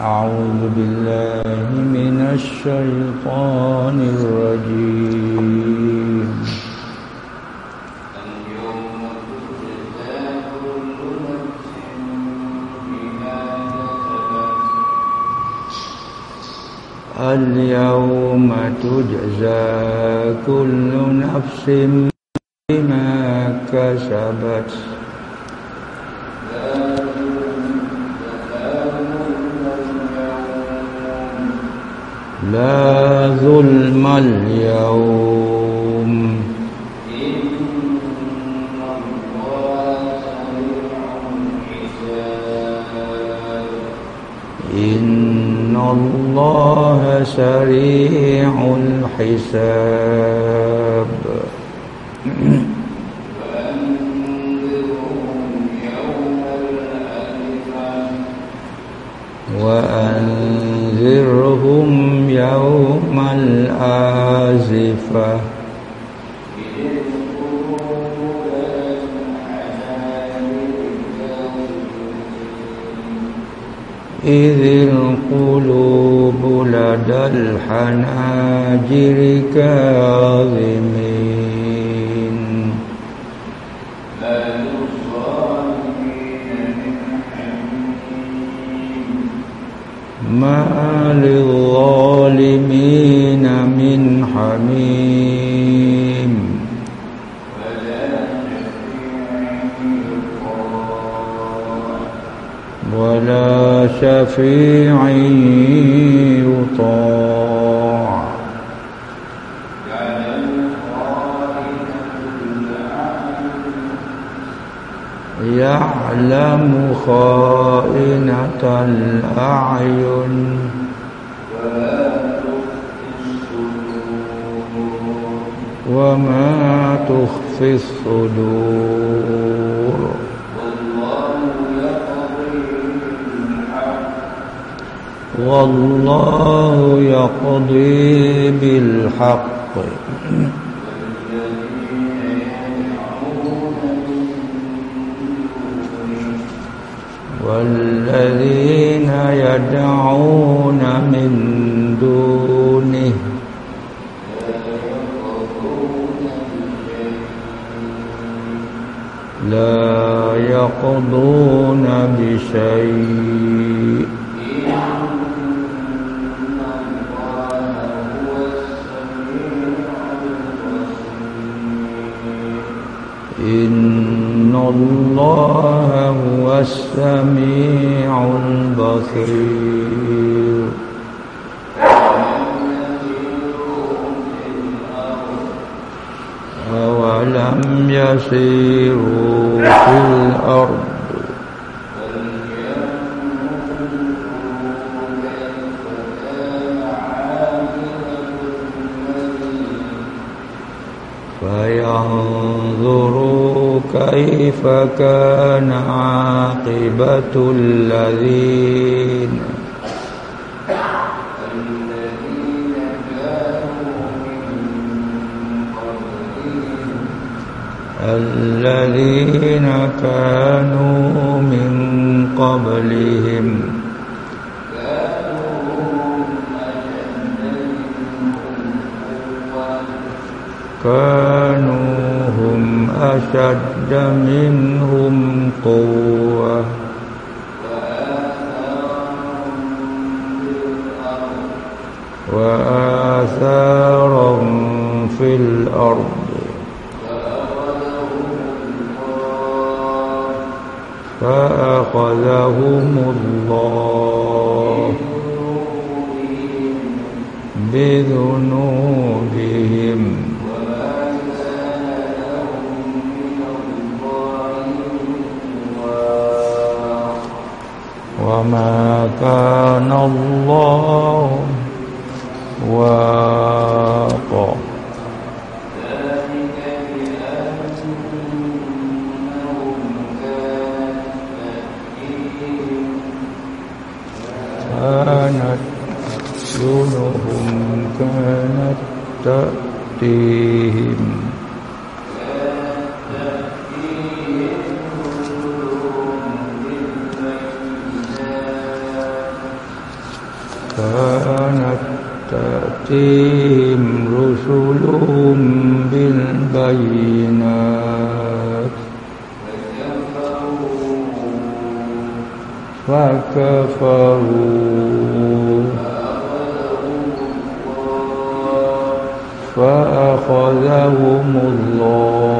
أعوذ بالله من الشيطان الرجيم. اليوم تجزى كل نفس بما كسبت. لا ظلم اليوم. إن الله سريع الحساب. وأنذرهم يوم الآزفة. إذ القلوب لدى الحناجر كاظمين. ما للظالمين من حميم. ولا شفيع يطاع. يعلم خائنة الأعين. وما تخفي الصدور. والله يقضي بالحق. والذين يدعون من دونه لا يقضون بشيء. إن الله هو السميع البصير أولم يسيروا في الأرض فينظروا كيف كان عاقبة الذين الذين كانوا من قبلهم كانوا هم أشد منهم قوة. وآثارا في الأرض. فأخذهم الله بذنوبهم. وما كان الله واق. كانت دونهم كانت تأتيهم. كانت تأتيهم رسلهم بالبينات فكفروا فأخذهم الله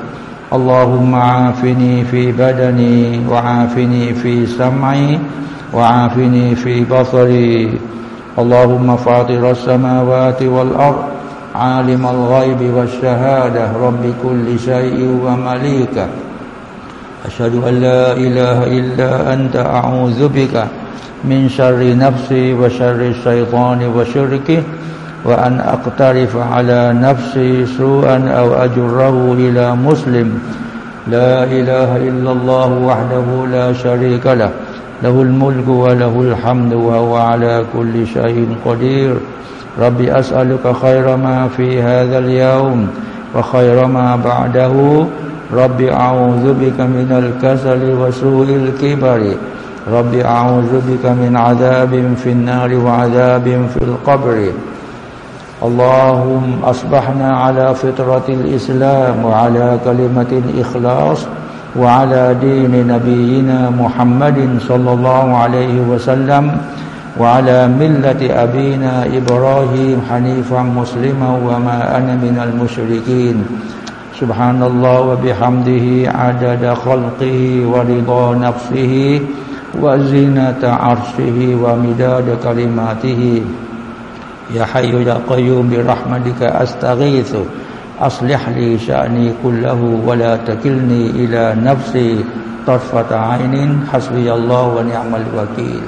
اللهم عافني في بدني وعافني في سمعي وعافني في بصري. اللهم فاطر السماوات والأرض عالم الغيب والشهادة. رب كل شيء ومليكه أشهد أن لا إله إلا أنت أعوذ بك من شر نفسي وشر الشيطان وشركه. وأن أقترف على نفسي سوءا أو أجره إلى مسلم. لا إله إلا الله وحده لا شريك له. له الملك وله الحمد وهو على كل شيء قدير. ربي أسألك خير ما في هذا اليوم وخير ما بعده. ربي أعوذ بك من الكسل وسوء الكبر. ربي أعوذ بك من عذاب في النار وعذاب في القبر. اللهم أصبحنا على فطرة الإسلام وعلى كلمة الإخلاص وعلى دين نبينا محمد صلى الله عليه وسلم وعلى ملة أبينا إبراهيم حنيفا مسلما وما أنا من المشركين. سبحان الله وبحمده عدد خلقه ورضا نفسه وزينة عرشه ومداد كلماته. يا حي يا قيوم برحمتك أستغيث أصلح لي شأني كله ولا تكلني إلى نفسي طرفة عين حسبي الله ونعم الوكيل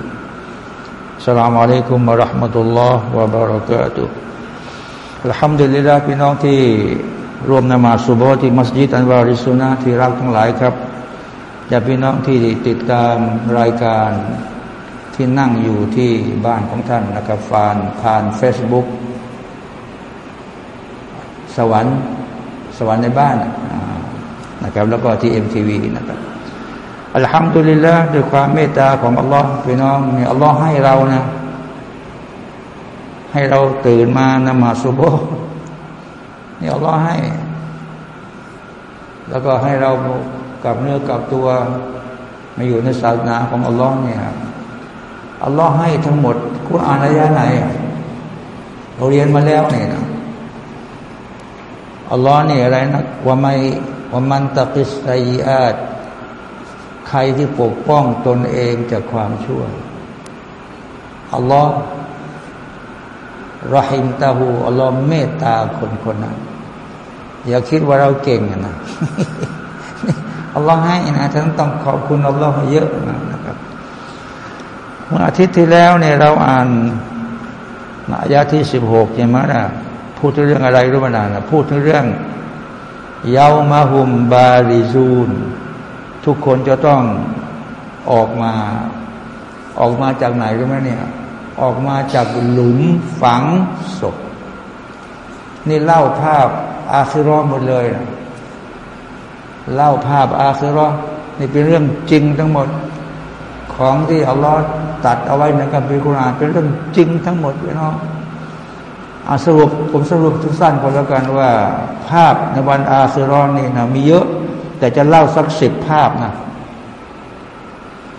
السلام عليكم ورحمة الله وبركاته الحمد لله พี่น้องที่รวมนมาสุโบที่มัสยิดอันวาริสุนาที่รักทั้งหลายครับอย่าพี่น้องที่ติดตามรายการ ที่นั่งอยู่ที่บ้านของท่านนะครับฟานผ่านเฟซบุ๊กสวรรค์สวรรค์ในบ้านนะครับ แล้วก็ที่เอ็มทีวีนะครับอัลฮัมดุลิลละด้วยความเมตตาของอัลลอฮ์พี่น้องเนี่ยอัลลอฮ์ให้เรานะ ให้เราตื่นมานมาสุโบนี่อัลลอฮ์ให้ แล้วก็ให้เรากับเนื้อกับตัว มาอยู่ในศาสนาของอัลลอฮ์เนี่ย อัลลอฮ์ให้ทั้งหมดคุณอ่านอายะไหน เราเรียนมาแล้วเนี่ยนะอัลลอฮ์นี่อะไรนะว่าไม่ว่ามันตะกิสไยอาตใครที่ปกป้องตนเองจากความชั่วอัลลอฮ์รหิมตาหูอัลลอฮ์เมตตาคนคนนั้นอย่าคิดว่าเราเก่งนะอัลลอฮ์ให้นะฉันต้องขอบคุณอัลลอฮ์เยอะนะ มื่ออาทิตย์ที่แล้วเนี่ยเราอ่านอายะที่สิบหกใช่ไหมนะพูดถึงเรื่องอะไรรู้ไหมนะพูดถึงเรื่องเยามาหุมบาริซูนทุกคนจะต้องออกมา ออกมาจากไหนรู้ไหมเนี่ยอออกมาจากหลุมฝังศพ นี่เล่าภาพอาคิรอหมดเลยนะเล่าภาพอาคิรอนี่เป็นเรื่องจริงทั้งหมดของที่อัลลอฮ์ ตัดเอาไว้ในกัมภีร์คุรานเป็นเรื่องจริงทั้งหมดพี่น้องอาสรุปผมสรุปทุกสั้นก็แล้วกันว่า ภาพในวันอาคิรอนี่นะมีเยอะ แต่จะเล่าสักสิบภาพนะ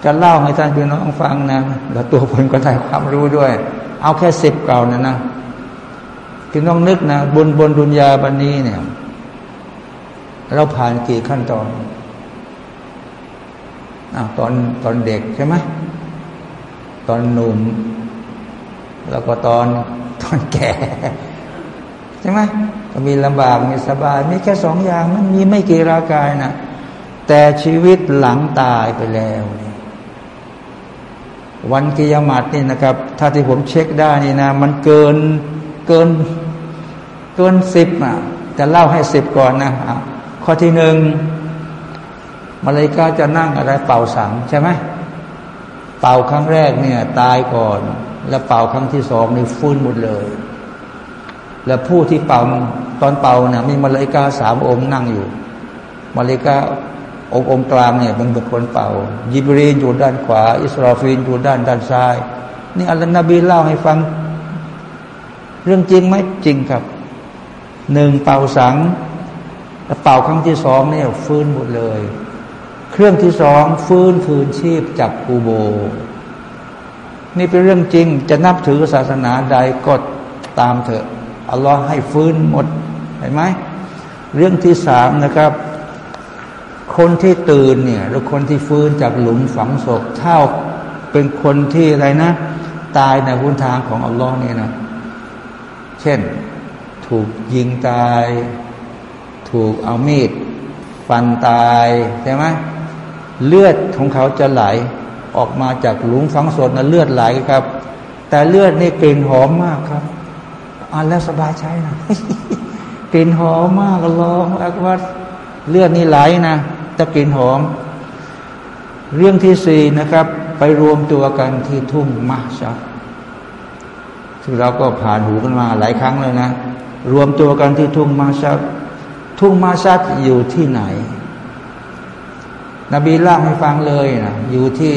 จะเล่าให้ท่านพี่น้องฟังนะแล้วตัวผมก็ได้ความรู้ด้วย เอาแค่สิบเก่านะนะพี่น้องนึกนะบนบนดุนยาบันนี้เนี่ย เราผ่านกี่ขั้นตอนอตอนตอนเด็กใช่ไหม ตอนหนุ่ม แล้วก็ตอนตอนแก่ ใช่ไหมก็มีลำบากมีสบาย มีแค่สองอย่างมันมีไม่กี่รากายนะแต่ชีวิตหลังตายไปแล้วนี่วันกิยามัดนี่นะครับ ถ้าที่ผมเช็คได้นี่นะ มันเกินเกินเกินสิบอะจะเล่าให้สิบก่อนนะข้อที่หนึ่งมาเลยกาจะนั่งอะไรเป่าสังใช่ไหม เป่าครั้งแรกเนี่ย ตายก่อน แล้วเป่าครั้งที่สองนี่ฟื้นหมดเลย แล้วผู้ที่เป่าตอนเป่าเนี่ยมีมาเลกาสามองค์นั่งอยู่มาเลกาองค์องกลางเนี่ยเป็นบุคคลเป่า ยิบรีนอยู่ด้านขวา อิสราฟีนอยู่ด้านด้านซ้าย นี่อัลลอฮฺนบีเล่าให้ฟัง เรื่องจริงไหมจริงครับหนึ่งเป่าสังแล้วเป่าครั้งที่สองเนี่ยฟื้นหมดเลย เครื่องที่สองฟื้นคืนชีพจากกูโบ นี่เป็นเรื่องจริง จะนับถือศาสนาใดก็ตามเถอะอัลลอฮ์ให้ฟื้นหมดเห็นไหมเรื่องที่สามนะครับ คนที่ตื่นเนี่ยหรือคนที่ฟื้นจากหลุมฝังศพเท่าเป็นคนที่อะไรนะ ตายในหุนทางของอัลลอฮ์เนี่ยนะ เช่น ถูกยิงตาย ถูกเอามีดฟันตายใช่ไหม เลือดของเขาจะไหลออกมาจากหลุมฝังศพนะเลือดไหลครับ แต่เลือดนี่กลิ่นหอมมากครับอ่านแล้วสบายใจนะกลิ่นหอมมากลอฮฺอักบัรเลือดนี่ไหลนะตะกลิ่นหอม เรื่องที่สี่นะครับ ไปรวมตัวกันที่ทุ่งมาชัดซึ่งเราก็ผ่านหูกันมาหลายครั้งเลยนะ รวมตัวกันที่ทุ่งมาชัดทุ่งมาชัดอยู่ที่ไหน นบีเล่าให้ฟังเลยนะอยู่ที่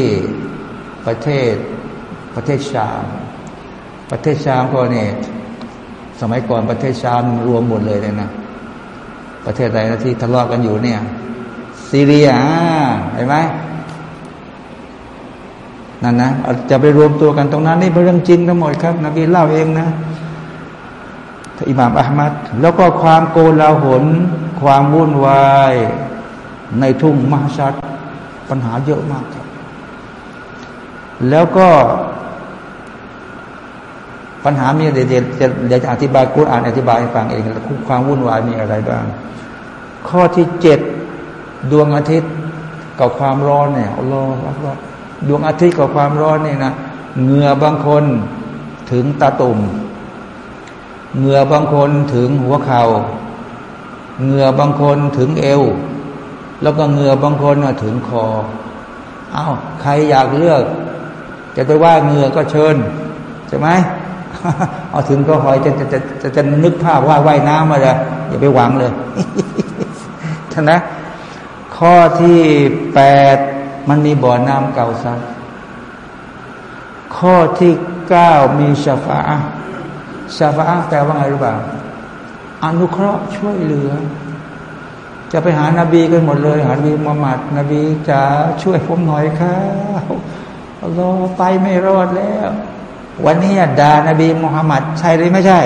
ประเทศประเทศชาม ประเทศชามก็เนี่ยสมัยก่อนประเทศชามรวมหมดเลยเลยนะ ประเทศใดนะที่ทะเลาะกันอยู่เนี่ยซีเรียเห็นไหมนั่นนะจะไปรวมตัวกันตรงนั้นนี่เป็นเรื่องจริงทั้งหมดครับ นบีเล่าเองนะอิหม่ามอัลมัดแล้วก็ความโกลาหลความวุ่นวาย ในทุ่งมหาชัดปัญหาเยอะมากครับ แล้วก็ปัญหามีเดี๋ยวจะเดี๋ยวจะอธิบายกุรอานอธิบายให้ฟังเองความวุ่นวายมีอะไรบ้าง ข้อที่เจ็ดดวงอาทิตย์กับความร้อนเนี่ยอัลลอฮฺดวงอาทิตย์กับความร้อนเนี่ยนะเหงื่อบางคนถึงตาตุ่มเหงื่อบางคนถึงหัวเขา่าเหงื่อบางคนถึงเอว แล้วก็เหงื่อบางคนถึงคอ เอา้าใครอยากเลือก จะไปว่าเหงื่อก็เชิญใช่ไหมเอาถึงก็หอยจะจะจะจะจะนึกภาพว่าว่ายน้ำมาเลยอย่าไปหวังเลยท่านนะ ข้อที่แปดมันมีบ่อน้ำเก่าซักข้อที่เก้ามีชาฟาชาฟาแปลว่าไงรู้เปล่าอนุเคราะห์ช่วยเหลือ จะไปหานาบีกันหมดเลย หานบีมุฮัมมัดนบีจะช่วยผมหน่อยครับรอไปไม่รอดแล้ว วันนี้ด่านาบีมุฮัมมัดใช่หรือไม่ใช่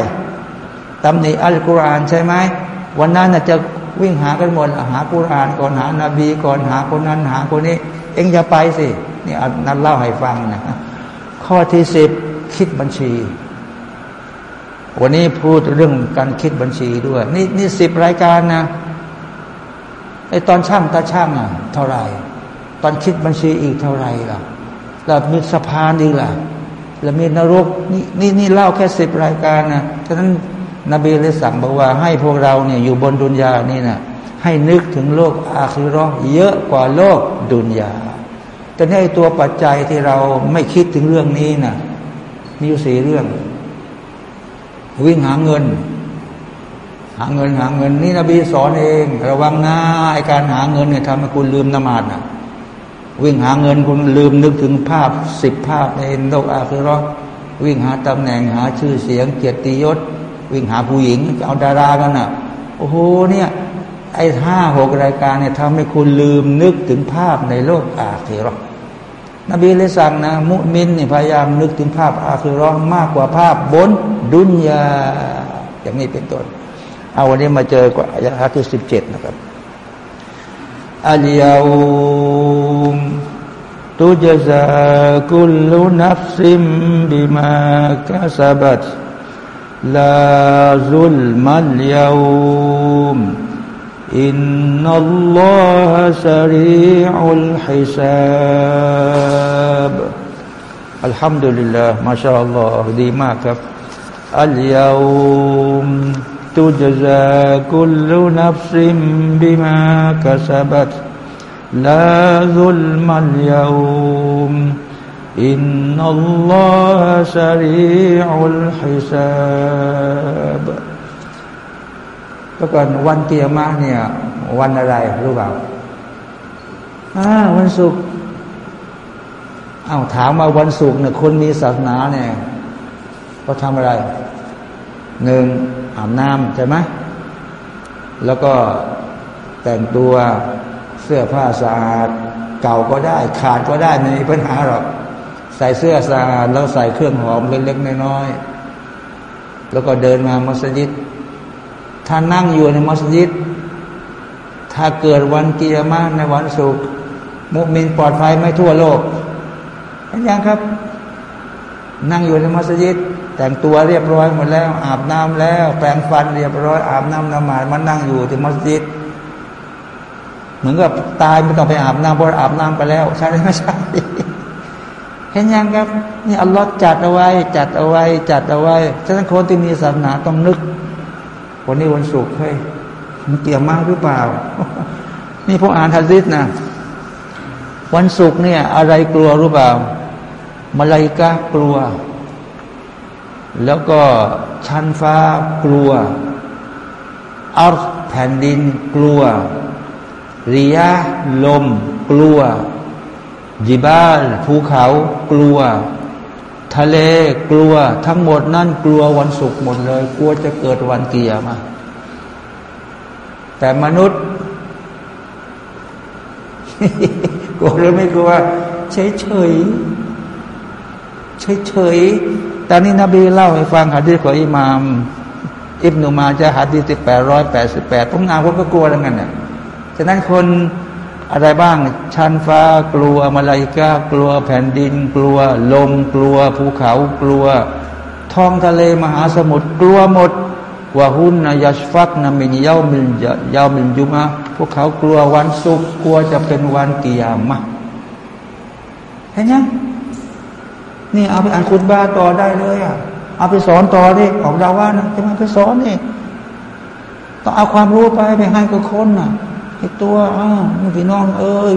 ตำหนิอัลกุรอานใช่ไหมวันนั้นจะวิ่งหากันหมดหากุรอานก่อนหานาบีก่อนหาคนนั้นหาคนนี้ เอ็งอย่าไปสินี่นันเล่าให้ฟังนะข้อที่สิบคิดบัญชี วันนี้พูดเรื่องการคิดบัญชีด้วย นี่นี่สิบรายการนะ ไอตอนช่างตาช่างอะ เท่าไหร่ ตอนคิดบัญชีอีกเท่าไหร่ล่ะแล้วมีสะพานอีกล่ะ แล้วมีนรกนี่นี่นี่เล่าแค่สิบรายการนะฉะนั้นนบีเลยสั่งบอกว่าให้พวกเราเนี่ยอยู่บนดุนยานี่นะให้นึกถึงโลกอาคิรอเยอะกว่าโลกดุนยาแต่ในตัวปัจจัยที่เราไม่คิดถึงเรื่องนี้นะมีอยู่สี่เรื่อง วิ่งหาเงินาเงินหาเงินนี่นบีสอนเอง ระวังนะไอการหาเงินเนี่ยทำให้คุณลืมนมาดนะวิ่งหาเงินคุณลืมนึกถึงภาพสิบภาพในโลกอาคือรอวิ่งหาตำแหน่งหาชื่อเสียงเกียรติยศ วิ่งหาผู้หญิงเอาดารากันนะ่ะโอ้โหเนี่ยไอ้ห้าหกรายการเนี่ยทำให้คุณลืมนึกถึงภาพในโลกอาคีรอนบีเลยสั่งนะ มุมินนี่พยายามนึกถึงภาพอาคีรอมากกว่าภาพบนดุนยาอย่างนี้เป็นต้น เอาวันนี้มาเจอกับอายะที่สิบเจ็ดนะครับอัลยาอุมตุจซาคุลนัฟซิมบิมาคาซาบัตลาซุลมัลยาอุมอินนัลลอฮะสรีอุลฮิซับอัลฮัมดุลิลลาห์มาชาอัลลอฮ์ดีมากครับอัลยาอุม ตุจซาคุลนับซิมบิมากะสะบัตลาซุลมัลยาอุมอินนัลลอฮ์ชรีอุลฮิซับแล้วก่อนวันเกียรมาเนี่ย วันอะไรรู้เปล่าอ่าวันศุกร์เอ้าถามมาวันศุกร์เนี่ยคนมีศาสนาเนี่ยก็ทำอะไรหนึ่ง อาบน้ำใช่ไหมแล้วก็แต่งตัวเสื้อผ้าสะอาด เก่าก็ได้ ขาดก็ได้ไม่มีปัญหาหรอก ใส่เสื้อสะอาดแล้วใส่เครื่องหอมเล็กๆน้อยๆแล้วก็เดินมามัสยิด ถ้านั่งอยู่ในมัสยิด ถ้าเกิดวันกิยามะในวันศุกร์มุมินปลอดภัยไม่ทั่วโลกเห็นยังครับ นั่งอยู่ในมัสยิด แต่งตัวเรียบร้อยหมดแล้ว อาบน้ำแล้ว แปรงฟันเรียบร้อย อาบน้ำนมาดมานั่งอยู่ที่มัสยิดเหมือนกับตายไม่ต้องไปอาบน้ำเพราะอาบน้ำไปแล้ว ใช่ไหมใช่เห็นยังครับนี่อัลลอฮ์จัดเอาไว้ จัดเอาไว้ จัดเอาไว้ฉะนั้นคนที่มีศาสนาต้องนึกวันนี้วันศุกร์เฮ้ยมันเกี่ยวมากหรือเปล่า นี่พออ่านฮัซิสนะวันศุกร์เนี่ย อะไรกลัวรู้เปล่ามาลายกากลัว แล้วก็ชั้นฟ้ากลัวอัลแผ่นดินกลัวริยะลม กลัว จิบาลภูเขากลัว ทะเลกลัว ทั้งหมดนั่นกลัววันศุกร์หมดเลย กลัวจะเกิดวันเกียร์มาแต่มนุษย์กลัวหรือไม่กลัวเฉยเฉยเฉยเฉย ตอนนี้นบีเล่าให้ฟังหะดีษของอิหมาม อิบนุมาจะหะดีษที่แปดร้อยแปดสิบแปดผมงานผมก็กลัวแล้วกันเนี่ยฉะนั้นคนอะไรบ้างชั้นฟ้ากลัวมาลายกากลัวแผ่นดิน กลัว ลมกลัว ภูเขากลัว ท้องทะเลมหาสมุทรกลัวหมดว่าหุนนายชฟักนามินเย้ามินเย้ามินยุมะพวกเขากลัววันศุกร์กลัวจะเป็นวันกิยามะเห็นยัง นี่เอาไปอ่านคุณบาต่อได้เลยอะเอาไปสอนต่อดิออกดาว่านะจะมาไปสอนนี่ต้องเอาความรู้ไปไปให้กับคนน่ะไอ้ตัวอ้าวพี่น้อง เอ้ย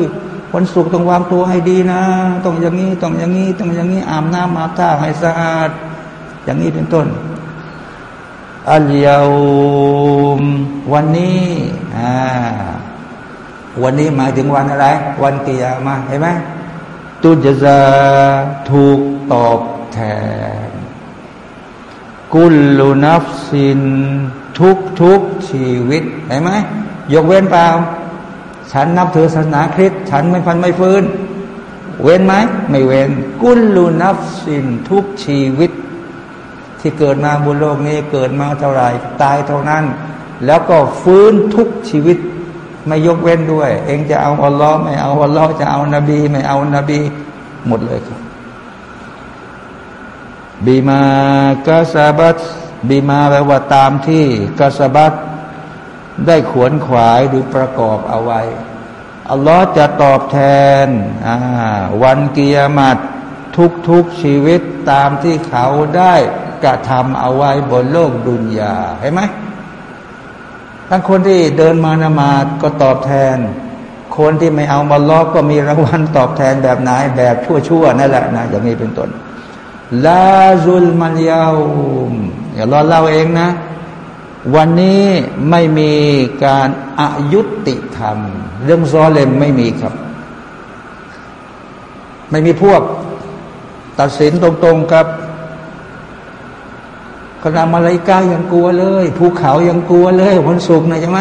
วันศุกร์ต้องวางตัวให้ดีนะ ต้องอย่างนี้ต้องอย่างนี้ต้องอย่างนี้อาบน้ำอาบท่าให้สะอาด อย่างนี้เป็นต้นอัลยาววันนี้อ่าวันนี้หมายถึงวันอะไร วันกิยามาเห็นไหมตุจจะถูก ตอบแทน กุลลุนัฟสินทุกทุกชีวิตเห็นไหมยกเว้นเปล่า ฉันนับถือศาสนาคริสต์ฉันไม่พันไม่ฟื้น เว้นไหมไม่เว้น กุลลูนับสินทุกชีวิต ที่เกิดมาบนโลกนี้เกิดมาเท่าไรตายเท่านั้น แล้วก็ฟื้นทุกชีวิตไม่ยกเว้นด้วย เองจะเอาอัลลอฮ์ไม่เอาอัลลอฮ์จะเอานบี ไม่เอานบี หมดเลยครับ บีมากาซาบัตบีมาแปลว่าตามที่กาซาบัตได้ขวนขวายหรือประกอบเอาไว้ อัลลอฮ์จะตอบแทนวันกิยามัตทุกทุกชีวิตตามที่เขาได้กระทำเอาไว้บนโลกดุนยาเห็นไหมทั้งคนที่เดินมานมาดก็ตอบแทน คนที่ไม่เอามาล้อก็มีรางวัลตอบแทนแบบไหนแบบชั่วๆนั่นแหละนะอย่างนี้เป็นต้น ลาซุลมัลยาอุมอย่ารอเล่าเองนะ วันนี้ไม่มีการอายุติธรรม เรื่องซอเลมไม่มีครับ ไม่มีพวก ตัดสินตรงๆครับขณะมาลายกายังกลัวเลยภูเขายังกลัวเลย วันศุกร์นะใช่ไหม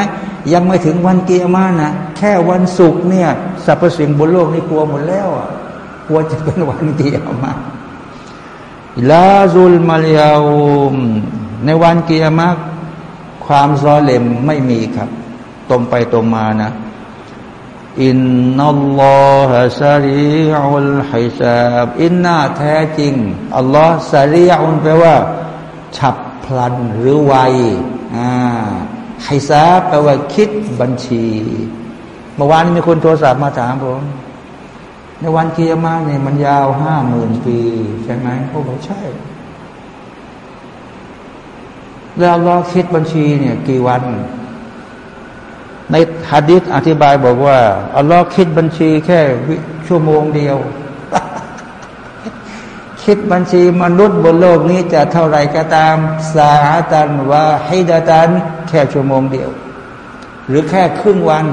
ยังไม่ถึงวันกิยามะฮ์นะแค่วันศุกร์เนี่ยสรรพสิ่งบนโลกนี่กลัวหมดแล้วอะกลัวจะเป็นวันเกียร์มา ลาซุลมาลยาอุมในวันเกียร์มาความซอเลมไม่มีครับ ตรงไปตรงมานะ إن الله سريع الحساب إن แท้จริง อัลลอฮ์سريع แปลว่า ฉับพลันหรือไวอ่าไฮซาแปลว่าคิดบัญชี เมื่อวานมีคนโทรศัพท์มาถามผม ในวันเกียร์มาเนี่ยมันยาวห้าหมื่นปี ใช่ไหมผมบอกใช่ แล้วเราคิดบัญชีเนี่ยกี่วัน ในฮะดิษอธิบายบอกว่าอัลลอฮ์คิดบัญชีแค่ชั่วโมงเดียว คิดบัญชีมนุษย์บนโลกนี้จะเท่าไรก็ตามสาตันว่าให้ดาตัน แค่ชั่วโมงเดียว หรือแค่ครึ่งวัน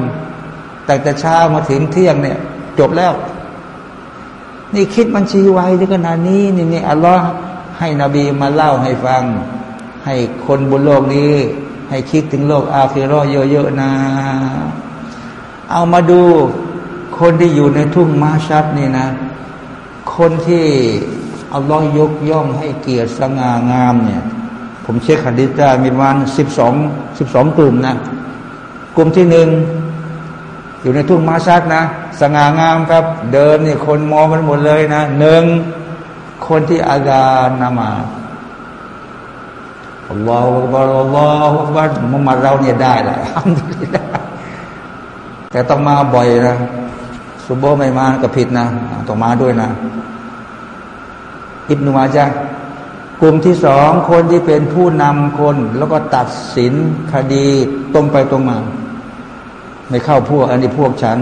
แต่แต่เช้ามาถึงเที่ยงเนี่ย จบแล้ว นี่คิดบัญชีไว้ถึงขนาดนี้นี่นี่อัลลอฮ์ให้นบีมาเล่าให้ฟัง ให้คนบนโลกนี้ ให้คิดถึงโลกอาคิรอเยอะๆนะ เอามาดูคนที่อยู่ในทุ่งมาชัดนี่นะ คนที่อัลลอฮ์ยกย่องให้เกียรติสง่างามเนี่ย ผมเช็คขัดิจามีประมาสิบสองสิบสองกลุ่มนะ กลุ่มที่หนึ่งอยู่ในทุ่งมาชัดนะ สง่างามครับ เดินนี่คนมองกันหมดเลยนะหนึ่งคนที่อาการนมาอัลลอฮฺอัลลอฮฺอัลลอฮฺบัมุฮัมมัดเราเนี่ยได้แหละทำได้แต่ต้องมาบ่อยนะสุโบไม่มาก็ผิดนะต้องมาด้วยนะ อิบนุมาจากลุ่มที่สองคนที่เป็นผู้นำคน แล้วก็ตัดสินคดีตรงไปตรงมา ไม่เข้าพวก อันนี้พวกฉัน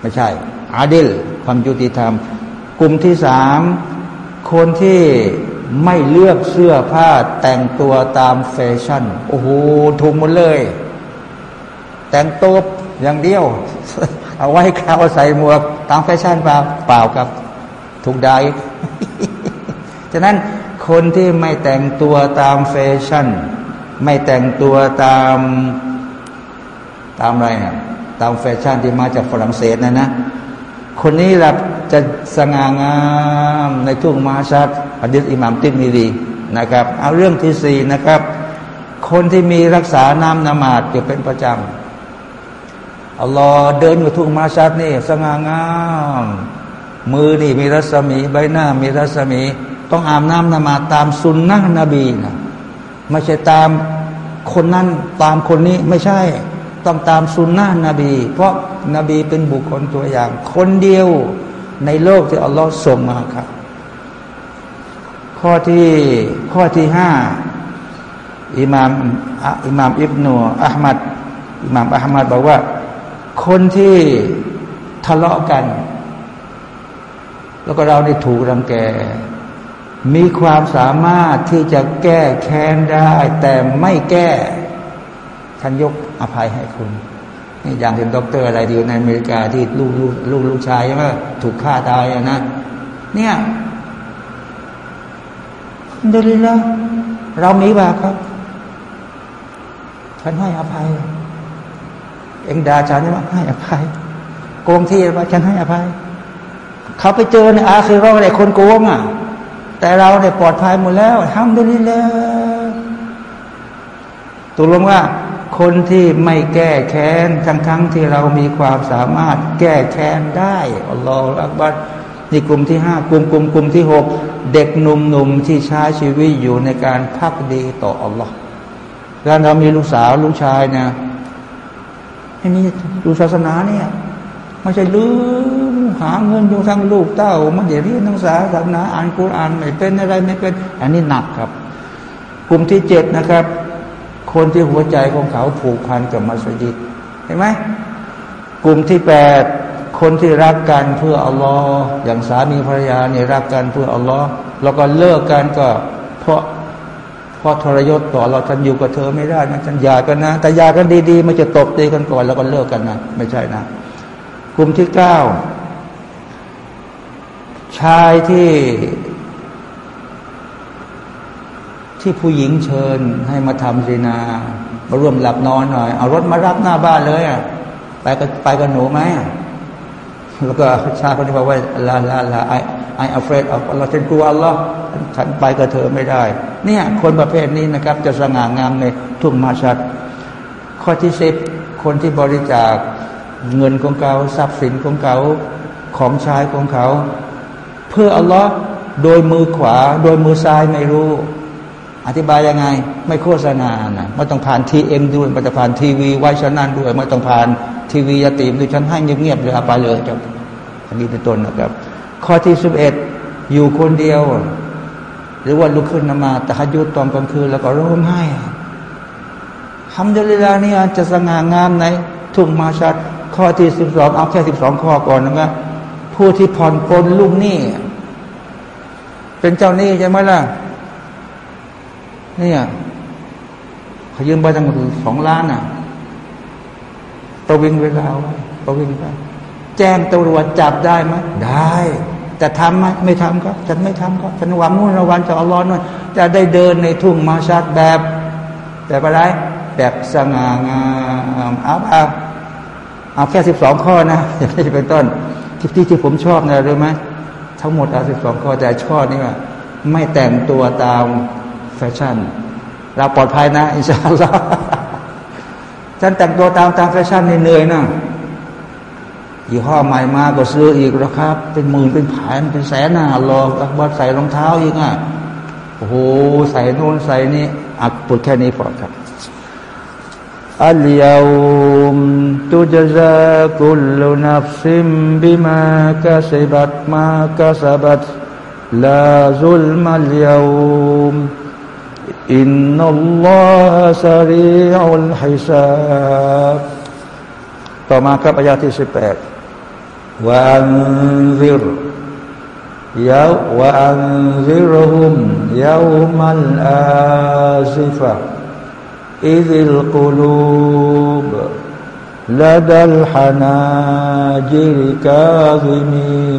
ไม่ใช่ อาดิลความยุติธรรม กลุ่มที่สามคนที่ไม่เลือกเสื้อผ้าแต่งตัวตามแฟชั่น โอ้โหถูกหมดเลย แต่งตัวอย่างเดียว เอาไว้คราวใส่หมวก ตามแฟชั่นเปล่าเปล่าครับ ถูกได้ฉะนั้นคนที่ไม่แต่งตัวตามแฟชั่น ไม่แต่งตัวตามตามอะไรนะ ตามแฟชั่นที่มาจากฝรั่งเศสนะนะ คนนี้แหละจะสง่างามในทุ่งมาชัดอดิษอิหมามติมีดีนะครับ เอาเรื่องที่สี่นะครับ คนที่มีรักษาน้ำนมาดอยู่เป็นประจำอัลลอฮ์เดินอยู่ทุ่งมาชัดนี่ สง่างาม มือนี่มีรัศมี ใบหน้ามีรัศมี ต้องอาบน้ำนมาตามสุนนะนบีนะไม่ใช่ตามคนนั้นตามคนนี้ไม่ใช่ ต้องตามสุนนะนบี เพราะนบีเป็นบุคคลตัวอย่าง คนเดียวในโลกที่อัลลอฮ์ส่งมาครับ ข้อที่ข้อที่ห้าอิหม่ามอิหม่ามอิบนูอัลมัดอิหม่ามอัลมัดบอกว่า คนที่ทะเลาะกัน แล้วก็เราได้ถูกรังแก มีความสามารถที่จะแก้แค้นได้ แต่ไม่แก้ท่านยก อภัยให้คุณนี่อย่างเห็นด็อกเตอร์อะไรอยู่ในอเมริกาที่ลูกลูกลูกลูกชายใช่ไหมถูกฆ่าตายนะ เนี่ยดินแล้วเรามีบาปครับ ฉันให้อภัย เองด่าฉันใช่ไหมให้อภัย โกงที่ว่าฉันให้อภัย เขาไปเจอในอาคือเราอะไรคนโกงอะ แต่เราเนี่ยปลอดภัยหมดแล้วทำด้นี่แล้วตกลงว่า คนที่ไม่แก้แค้นทั้งทั้งที่เรามีความสามารถแก้แค้นได้อัลลอฮฺอักบัดนี่กลุ่มที่ห้ากลุ่มกลุ่มกลุ่มที่หกเด็กหนุ่มๆที่ใช้ชีวิตอยู่ในการพักดีต่ออัลลอฮ์การเรามีลูกสาวลูกชายเนี่ยให้มีดูศาสนาเนี่ยไม่ใช่ลืมหาเงินจนทั้งลูกเต้ามันเดี๋ยวเรียนนักศึกษาศาสนาอ่านกุรอานไม่เป็นอะไรไม่เป็น อันนี้หนักครับ กลุ่มที่เจ็ดนะครับ คนที่หัวใจของเขาผูกพันกับมัสยิดเห็นไหมกลุ่มที่แปดคนที่รักกันเพื่ออัลลอฮ์อย่างสามีภรรยาเนี่ยรักกันเพื่ออัลลอฮ์แล้วก็เลิกกันก็เพราะเพราะทรยศต่อเราฉันอยู่กับเธอไม่ได้นะฉันยากันนะ แต่ยากันดีๆ มันจะตบตีกันก่อน แล้วก็เลิกกันนะไม่ใช่นะ กลุ่มที่เก้าชายที่ ที่ผู้หญิงเชิญให้มาทำซินา มาร่วมหลับนอนหน่อย เอารถมารับหน้าบ้านเลยอะไปกับไปกับหนูไหมแล้วก็ชายคนนี้บอกว่าلا لا لا I I afraid อัลลอฮ์ฉันกลัวอัลลอฮ์ฉันไปกับเธอไม่ได้ เนี่ย คนประเภทนี้นะครับ จะสง่างามในทุ่งมะห์ชัร ข้อที่สิบคนที่บริจาคเงินของเขาทรัพย์สินของเขาของใช้ของเขา เพื่ออัลลอฮ์โดยมือขวา โดยมือซ้ายไม่รู้ อธิบายยังไง ไม่โฆษณานะไม่ต้องผ่านทีเอ็มด้วยไม่ต้องผ่านทีวีไวชนันด้วยไม่ต้องผ่านทีวียาตีมด้วยฉันให้เงียบๆเลยเอาไปเลยครับอันนี้เป็นต้นนะครับ ข้อที่สิบเอ็ดอยู่คนเดียว หรือว่าลุกขึ้นนมาแต่ขยุดตอนกลางคืนแล้วก็ร้องไห้ทำดุลิลานี่จะสง่างามในทุ่งมาชัดข้อที่สิบสองเอาแค่สิบสองข้อก่อนนะครับผู้ที่ผ่อนปลนลูกหนี้เป็นเจ้าหนี้ใช่ไหมล่ะ เนี่ยเขายืมไปตั้งสองล้านอะประวิงเวลาประวิงไปแจ้งตำรวจจับได้ไหมได้ จะทำไหมไม่ทำก็ฉันไม่ทำก็ฉันหวังนู่นระวันจะอัลลอฮ์นู่นจะได้เดินในทุ่งมะฮ์ชัรแบบแบบอะไรแบบสง่างามเอาเอาเอาแค่สิบสองข้อนะอย่างนี้เป็นต้นที่ที่ที่ผมชอบนะรู้ไหมทั้งหมดเอาสิบสองข้อแต่ชอบนี่ว่าไม่แต่งตัวตาม แฟชั่น เราปลอดภัยนะ إن شاء اللهฉันแต่งตัวตามตามแฟชั่นเหนื่อยนะยี่ห้อใหม่มาก็ซื้ออีกละครับเป็นหมื่นเป็นพันเป็นแสนนะรอรักบัดใส่รองเท้าอีกอะโอ้โหใส่นู่นใส่นี่อักปุดแค่นี้พอครับอัลยาวมตุจจากุลนับซิมบิมากะสบัตมากะสบัตลาซุลมัลยาว إن الله سريع الحساب ต่อมาครับอายาที่สิบแปด وأنذر يو وأنذرهم يوم الآزفة إذ القلوب لدى الحناجر كاظمين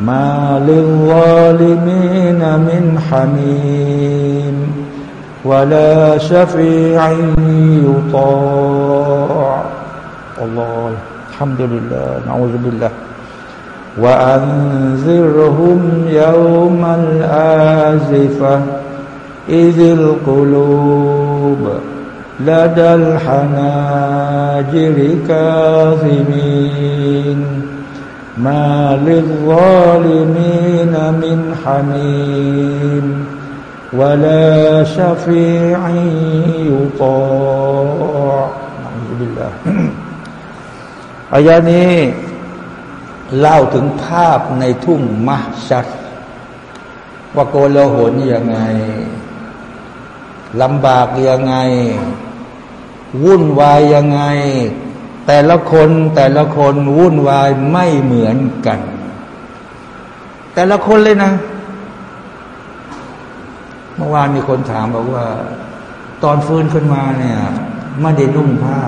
ما للظالمين من حميم ولا شفيع يطاع. الله الحمد لله نعوذ بالله. وأنذرهم يوم الآزفة إذ القلوب لدى الحناجر كاظمين. ما للظالمين من حميم ولا شفيع يطاع نعوذ بالله อายานี้เล่าถึงภาพในทุ่งมะชัดว่าโกลาหลยังไงลำบากยังไง วุ่นวายยังไง แต่ละคนแต่ละคนวุ่นวายไม่เหมือนกัน แต่ละคนเลยนะ เมื่อวานมีคนถามบอกว่า ตอนฟื้นขึ้นมาเนี่ยไม่ได้นุ่งผ้า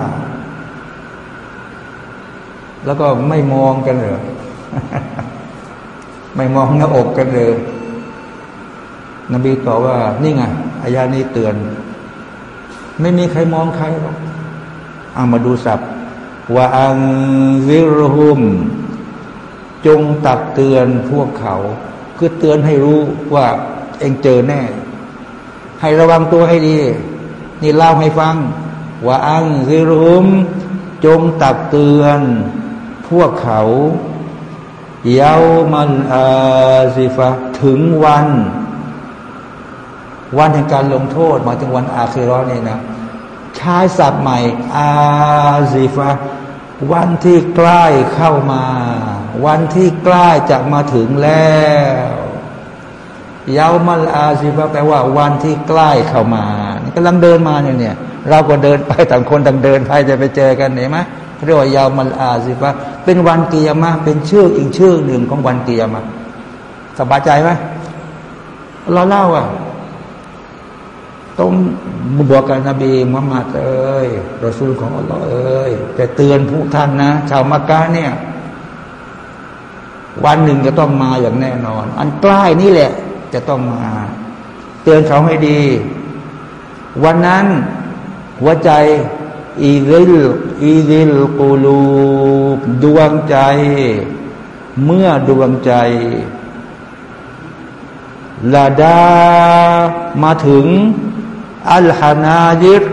แล้วก็ไม่มองกันเลยไม่มองหน้าอกกันเลยนบีตอบว่า นี่ไงอายานี้เตือน ไม่มีใครมองใครหรอกเอามาดูสับ ว่าอังวิรหุม จงตักเตือนพวกเขา คือเตือนให้รู้ว่าเองเจอแน่ ให้ระวังตัวให้ดี นี่เล่าให้ฟัง ว่าอังวิรหุม จงตักเตือนพวกเขาเยามันอาซิฟะถึงวัน วันแห่งการลงโทษมาถึงวันอาคิรอนี่นะใช้ศัพท์ใหม่อาซิฟะ วันที่ใกล้เข้ามา วันที่ใกล้จะมาถึงแล้วยาวมัลอาซิฟะแปลว่าวันที่ใกล้เข้ามานี่กำลังเดินมาเนี่ยเนี่ย เราก็เดินไปต่างคนต่างเดินไปจะไปเจอกันเห็นไหมเรียกว่ายาวมัลอาซิฟะเป็นวันเกียร์มาเป็นชื่ออีกชื่อหนึ่งของวันเกียร์มาสบายใจไหมเราเล่าอะ ต้องบอกกับนบีมุฮัมมัดเอ้ยรอซูลของอัลลอฮ์เอ้ยแต่เตือนผู้ท่านนะ ชาวมักกะเนี่ย วันหนึ่งจะต้องมาอย่างแน่นอน อันใกล้นี่แหละ จะต้องมา เตือนเขาให้ดี วันนั้นหัวใจอีริลอีริลปูลูดวงใจ เมื่อดวงใจลาดามาถึง อัลฮานายิร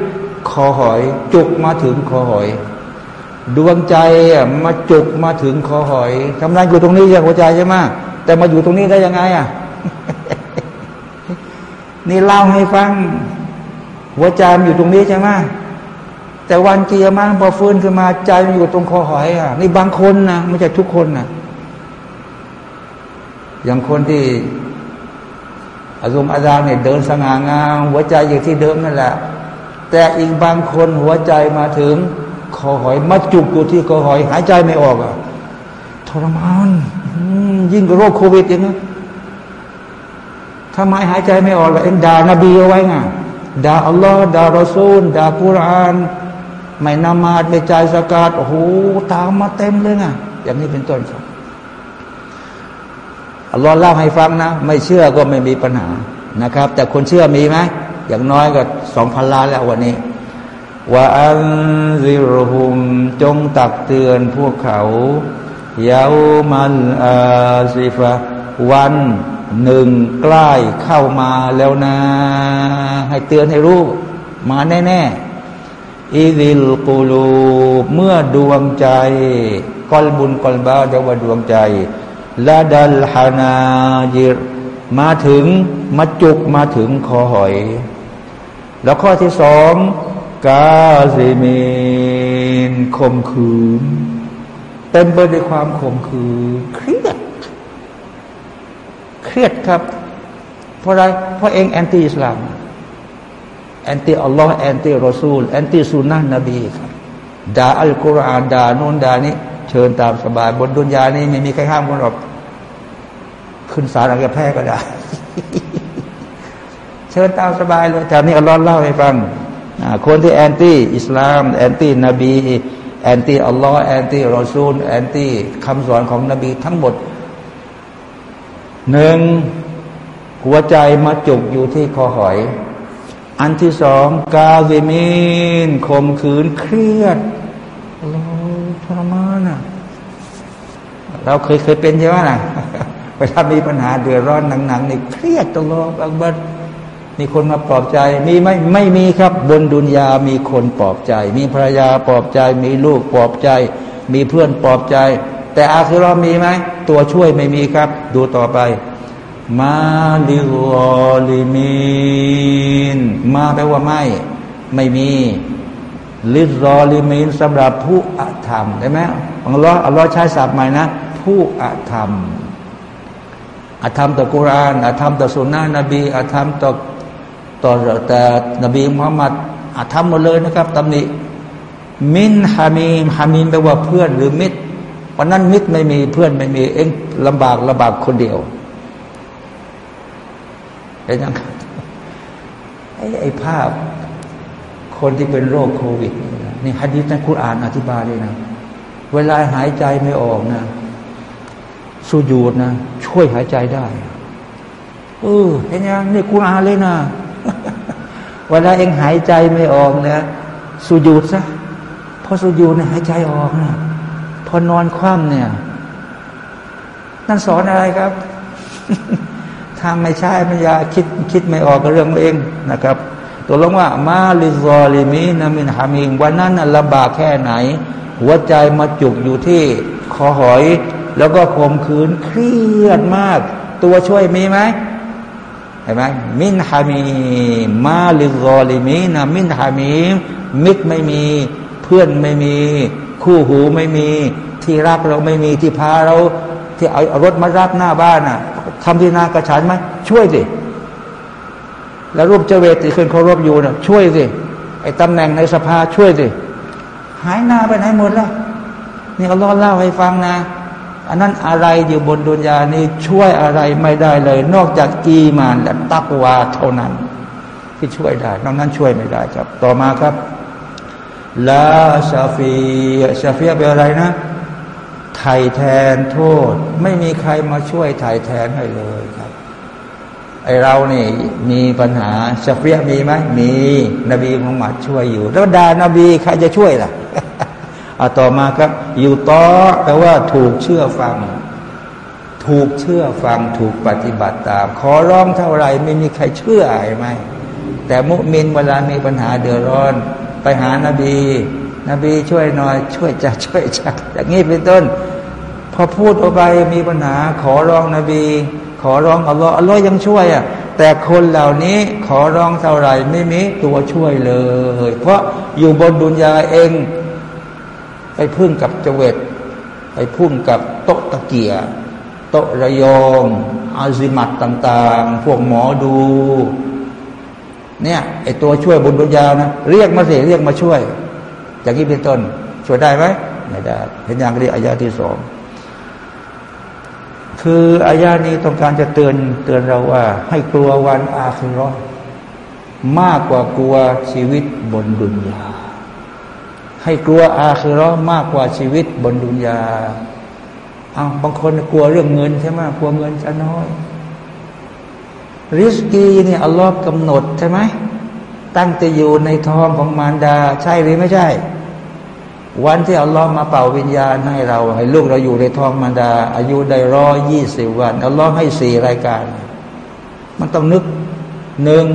คอหอย จุกมาถึงคอหอย ดวงใจมาจุกมาถึงคอหอยทำงานอยู่ตรงนี้อย่างหัวใจใช่ไหมแต่มาอยู่ตรงนี้ได้ยังไงอะนี่เล่าให้ฟัง หัวใจมันอยู่ตรงนี้ใช่ไหมแต่วันเกียร์มาพอฟื้นขึ้นมาใจมันอยู่ตรงคอหอยอะนี่บางคนนะไม่ใช่ทุกคนนะอย่างคนที่ อารมณ์อาจารย์เนี่ยเดินสง่างามหัวใจอย่างที่เดิมนั่นแหละ แต่อีกบางคนหัวใจมาถึงคอหอยมาจุกอยู่ที่คอหอย หายใจไม่ออกอะทรมานยิ่งกว่าโรคโควิดอย่างนี้ทำไมหายใจไม่ออกล่ะเอ็งด่านบีเอาไว้ไงด่าอัลลอฮ์ด่ารอซูลด่ากุราน ไม่นามาดไม่ใจสกาดโอ้โหตามมาเต็มเลยไงอย่างนี้เป็นต้นครับ อัลลอฮ์เล่าให้ฟังนะ ไม่เชื่อก็ไม่มีปัญหานะครับ แต่คนเชื่อมีไหมอย่างน้อยก็สองพันล้านแล้ววันนี้ว่าอันซิรหุมจงตักเตือนพวกเขาเยาวมันอาซิฟะวันหนึ่งใกล้เข้ามาแล้วนะ ให้เตือนให้รู้ มาแน่ ๆอีวิลกูลูเมื่อดวงใจกอลบุญกอลบาเดว่าดวงใจ ละดัลฮานาจิรมาถึงมาจุกมาถึงคอหอย แล้วข้อที่สองกาซิมีนคมคืนเต็มไปด้วยความขมคืนเครียด เครียดครับ เพราะอะไรเพราะเองแอนตี้อิสลามแอนตี้อัลลอฮ์แอนตี้รอซูลแอนตี้สุนนะนบีครับด่าอัลกุรอานด่าโน่นด่านี้ เชิญตามสบาย บนดุนยานี้ไม่มีใครห้ามคนหรอกขึ้นศาลอาจจะแพ้ก็ได้ เชิญตามสบายเลยแต่นี้อัลลอฮ์เล่าให้ฟังคนที่แอนตี้อิสลาม แอนตี้นบีแอนตี้อัลลอฮ์แอนตี้รอซูลแอนตี้คำสอนของนบีทั้งหมดหนึ่งหัวใจมาจุกอยู่ที่คอหอย อันที่สองกาเวมินคมขืนเครียดเราทรมานอะ เราเคยเคยเป็นใช่ไหมล่ะเวลามีปัญหาเดือดร้อนหนังๆนี่เครียดตลอดบางบันมีคนมาปลอบใจมีไหมไม่มีครับ บนดุนยามีคนปลอบใจ มีภรรยาปลอบใจ มีลูกปลอบใจ มีเพื่อนปลอบใจ แต่อาคือเรามีไหมตัวช่วยไม่มีครับ ดูต่อไป มาลิรอลิมีนมาแปลว่าไม่ ไม่มีลิรอลิมีนสำหรับผู้อธรรมได้ไหมอัลลอฮ์อัลลอฮ์ใช้ศัพท์ใหม่นะ ผู้อธรรมอธรรมต่อกุรานอธรรมต่อสุนนะนบีอธรรมต่อต่อแต่นบีมุฮัมมัดอธรรมหมดเลยนะครับตำหนิมินฮามีมฮามีมแปลว่าเพื่อนหรือมิตรวันนั้นมิตรไม่มีเพื่อนไม่มีเองลำบากลำบากคนเดียวเห็นยังไอ้ไอ้ภาพ คนที่เป็นโรคโควิด นี่ฮะดีษในคุรานอธิบายเลยนะ เวลาหายใจไม่ออกนะ สุญูดนะช่วยหายใจได้ เออเห็นยังนี่กุรอาเลยนะเวลาเองหายใจไม่ออกนะสุญูดซะพอสุญูดเนี่ยหายใจออกนะพอนอนคว่ำเนี่ย นั่นสอนอะไรครับถ้าไม่ใช่ไม่ยาคิดคิดไม่ออกก็เรื่องเองนะครับตัวลงว่ามาลิซอลิมีนามินฮามิงวันนั้นลำบากแค่ไหน หัวใจมาจุกอยู่ที่คอหอย แล้วก็ข่มขืนเครียดมาก ตัวช่วยมีไหมเห็นไหมมินฮามีมาลิกอลิมีนะมินฮามีมิตรไม่มี เพื่อนไม่มี คู่หูไม่มี ที่รักเราไม่มีที่พาเรา ที่เอารถมารับหน้าบ้านอะทำที่นากระฉันไหมช่วยสิแล้วรูปเจเวตที่เคยเคารพอยู่นะช่วยสิไอ้ตำแหน่งในสภาช่วยสิหายหน้าไปไหนหมดแล้วนี่เขาเล่าให้ฟังนะ อันนั้นอะไรอยู่บนดุนยานี้ช่วยอะไรไม่ได้เลย นอกจากอีมานและตักวาเท่านั้น ที่ช่วยได้นอกนั้นช่วยไม่ได้ครับ ต่อมาครับลาชาฟีชาฟีเป็นอะไรนะไถ่แทนโทษ ไม่มีใครมาช่วยไถ่แทนให้เลยครับไอเรานี่มีปัญหาชาฟีมีไหมมีนบีมุฮัมมัดช่วยอยู่ แล้วดานบีใครจะช่วยล่ะ เอาต่อมาครับอยู่ต่อแปลว่าถูกเชื่อฟัง ถูกเชื่อฟังถูกปฏิบัติตาม ขอร้องเท่าไรไม่มีใครเชื่อไอ้ไหมแต่มุมินเวลามีปัญหาเดือดร้อน ไปหานบี นบีช่วยหน่อย ช่วยจะช่วยจะอย่างนี้เป็นต้น พอพูดออกไปมีปัญหา ขอร้องนบี ขอร้องอัลลอฮ์อัลลอฮ์ยังช่วยอะแต่คนเหล่านี้ขอร้องเท่าไรไม่มีตัวช่วยเลย เพราะอยู่บนดุนยาเอง ไปพึ่งกับจเวตไปพึ่งกับโต๊ะตะเกียโต๊ะระยองอาซิมัตต่าง ๆ พวกหมอดู เนี่ยไอตัวช่วยบุญบุญญานะเรียกมาสิเรียกมาช่วยอย่างนี้เป็นต้นช่วยได้ไหมไม่ได้เห็นอย่างเรียกอายาที่สองคืออายานี้ต้องการจะเตือนเตือนเราว่า ให้กลัววันอาคิรอมากกว่ากลัวชีวิตบนดุนยา ให้กลัวอาคือรอมากกว่าชีวิตบนดุนยาเอาบางคนกลัวเรื่องเงินใช่ไหมกลัวเงินจะน้อย ริสกีเนี่ยอัลลอฮ์กำหนดใช่ไหมตั้งแต่อยู่ในท้องของมารดา ใช่หรือไม่ใช่ วันที่อัลลอฮ์มาเป่าวิญญาณให้เรา ให้ลูกเราอยู่ในท้องมารดา อายุได้ร้อยยี่สิบวันอัลลอฮ์ให้สี่รายการ มันต้องนึกหนึ่ง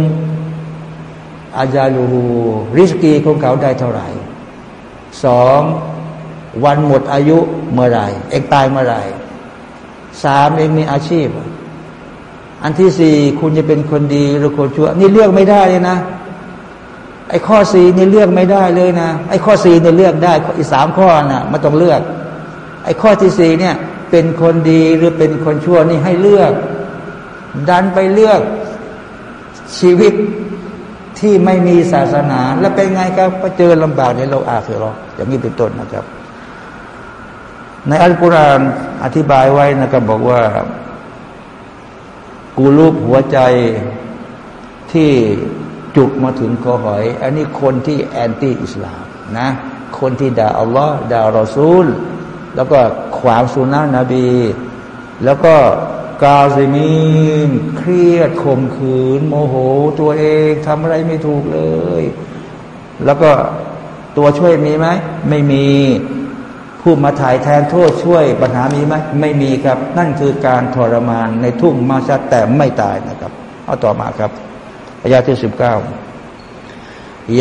อาญาลูริสกีของเขาได้เท่าไหร่ สองวันหมดอายุเมื่อไรเองตายเมื่อไรสามเองมีอาชีพ อันที่สี่คุณจะเป็นคนดีหรือคนชั่ว นี่เลือกไม่ได้เลยนะ ไอ้ข้อสี่นี่เลือกไม่ได้เลยนะ ไอ้ข้อสี่นี่เลือกได้อีกสามข้อนะ่ะไม่ต้องเลือก ไอ้ข้อที่สี่เนี่ย เป็นคนดีหรือเป็นคนชั่วนี่ให้เลือก ดันไปเลือกชีวิต ที่ไม่มีศาสนา แล้วเป็นไงครับไปเจอลำบากในโลกอาคือรออย่างนี้เป็นต้นนะครับ ในอัลกุรอานอธิบายไว้นะครับบอกว่า กูรูปหัวใจที่จุกมาถึงคอหอย อันนี้คนที่แอนตี้อิสลามนะ คนที่ด่าอัลลอฮ์ด่ารอซูล แล้วก็ขวางสุนนะนบี แล้วก็ กาซิมีนเครียดข่มขืน โมโหตัวเองทำอะไรไม่ถูกเลย แล้วก็ตัวช่วยมีไหม ไม่มีผู้มาไถ่แทนโทษช่วยปัญหามีไหมไม่มีครับ นั่นคือการทรมานในทุ่งมะฮ์ชัรแต่ไม่ตายนะครับ เอาต่อมาครับอายาที่สิบเก้า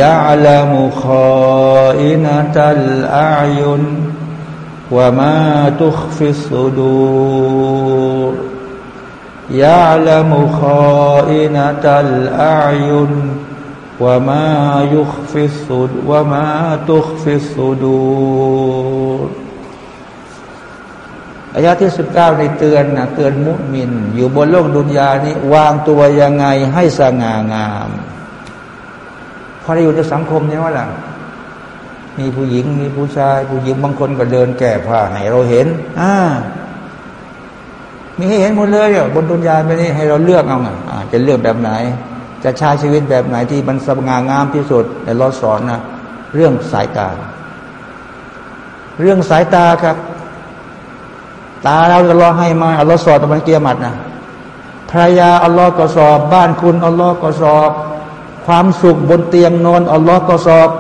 ยาลามุคออินตัลอายุนวะมาตุขฟิสุดู يعلم خائنة الأعين وما يخفي الصدور وما تخفي الصدور อายาที่สิบเก้าในเตือนนะเตือนมุมิน อยู่บนโลกดุนยานี้ วางตัวยังไงให้สง่างามพอได้อยู่ในสังคมนี้ว่าล่ะ มีผู้หญิงมีผู้ชาย ผู้หญิงบางคนก็เดินแก่ผ้าให้เราเห็น อ่า มีให้เห็นหมดเลยบนดุนยาไปนี่ให้เราเลือกเอาไงจะเลือกแบบไหน จะใช้ชีวิตแบบไหนที่มันสง่างามที่สุดในรอสอนนะเรื่องสายตา เรื่องสายตาครับ ตาเราจะรอให้มาอัลลอฮ์สอบตมันเกียรมัดนะภรรยาอัลลอฮ์ก็สอบ บ้านคุณอัลลอฮ์ก็สอบ ความสุขบนเตียงนอนอัลลอฮ์ก็สอบ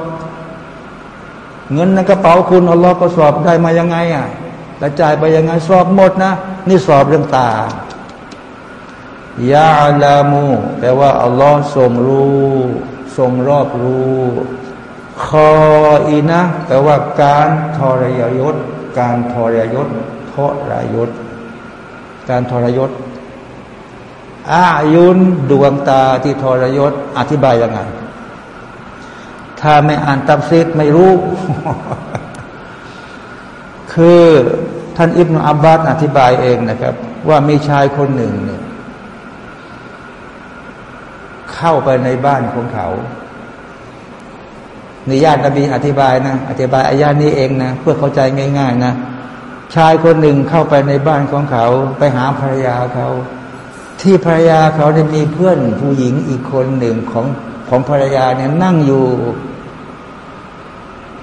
เงินในกระเป๋าคุณอัลลอฮ์ก็สอบได้มายังไงอะกระจายไปยังไงสอบหมดนะ นี่สอบเรื่องตายาลามูแปลว่าอัลลอฮ์ทรงรู้ทรงรอบรู้คออีนะแปลว่าการทรยยศ การทรยยศทรยศ การทรยศอายุนดวงตาที่ทรยศ อธิบายยังไง ถ้าไม่อ่านตับซิดไม่รู้ คือ ท่านอิบนาอับบาสอธิบายเองนะครับ ว่ามีชายคนหนึ่งเนี่ยเข้าไปในบ้านของเขาในญาตินบีอธิบายนะ อธิบายอายานี้เองนะ เพื่อเข้าใจง่าย ๆ นะ ชายคนหนึ่งเข้าไปในบ้านของเขา ไปหาภรรยาเขา ที่ภรรยาเขาเนี่ยมีเพื่อนผู้หญิงอีกคนหนึ่งของของภรรยาเนี่ยนั่งอยู่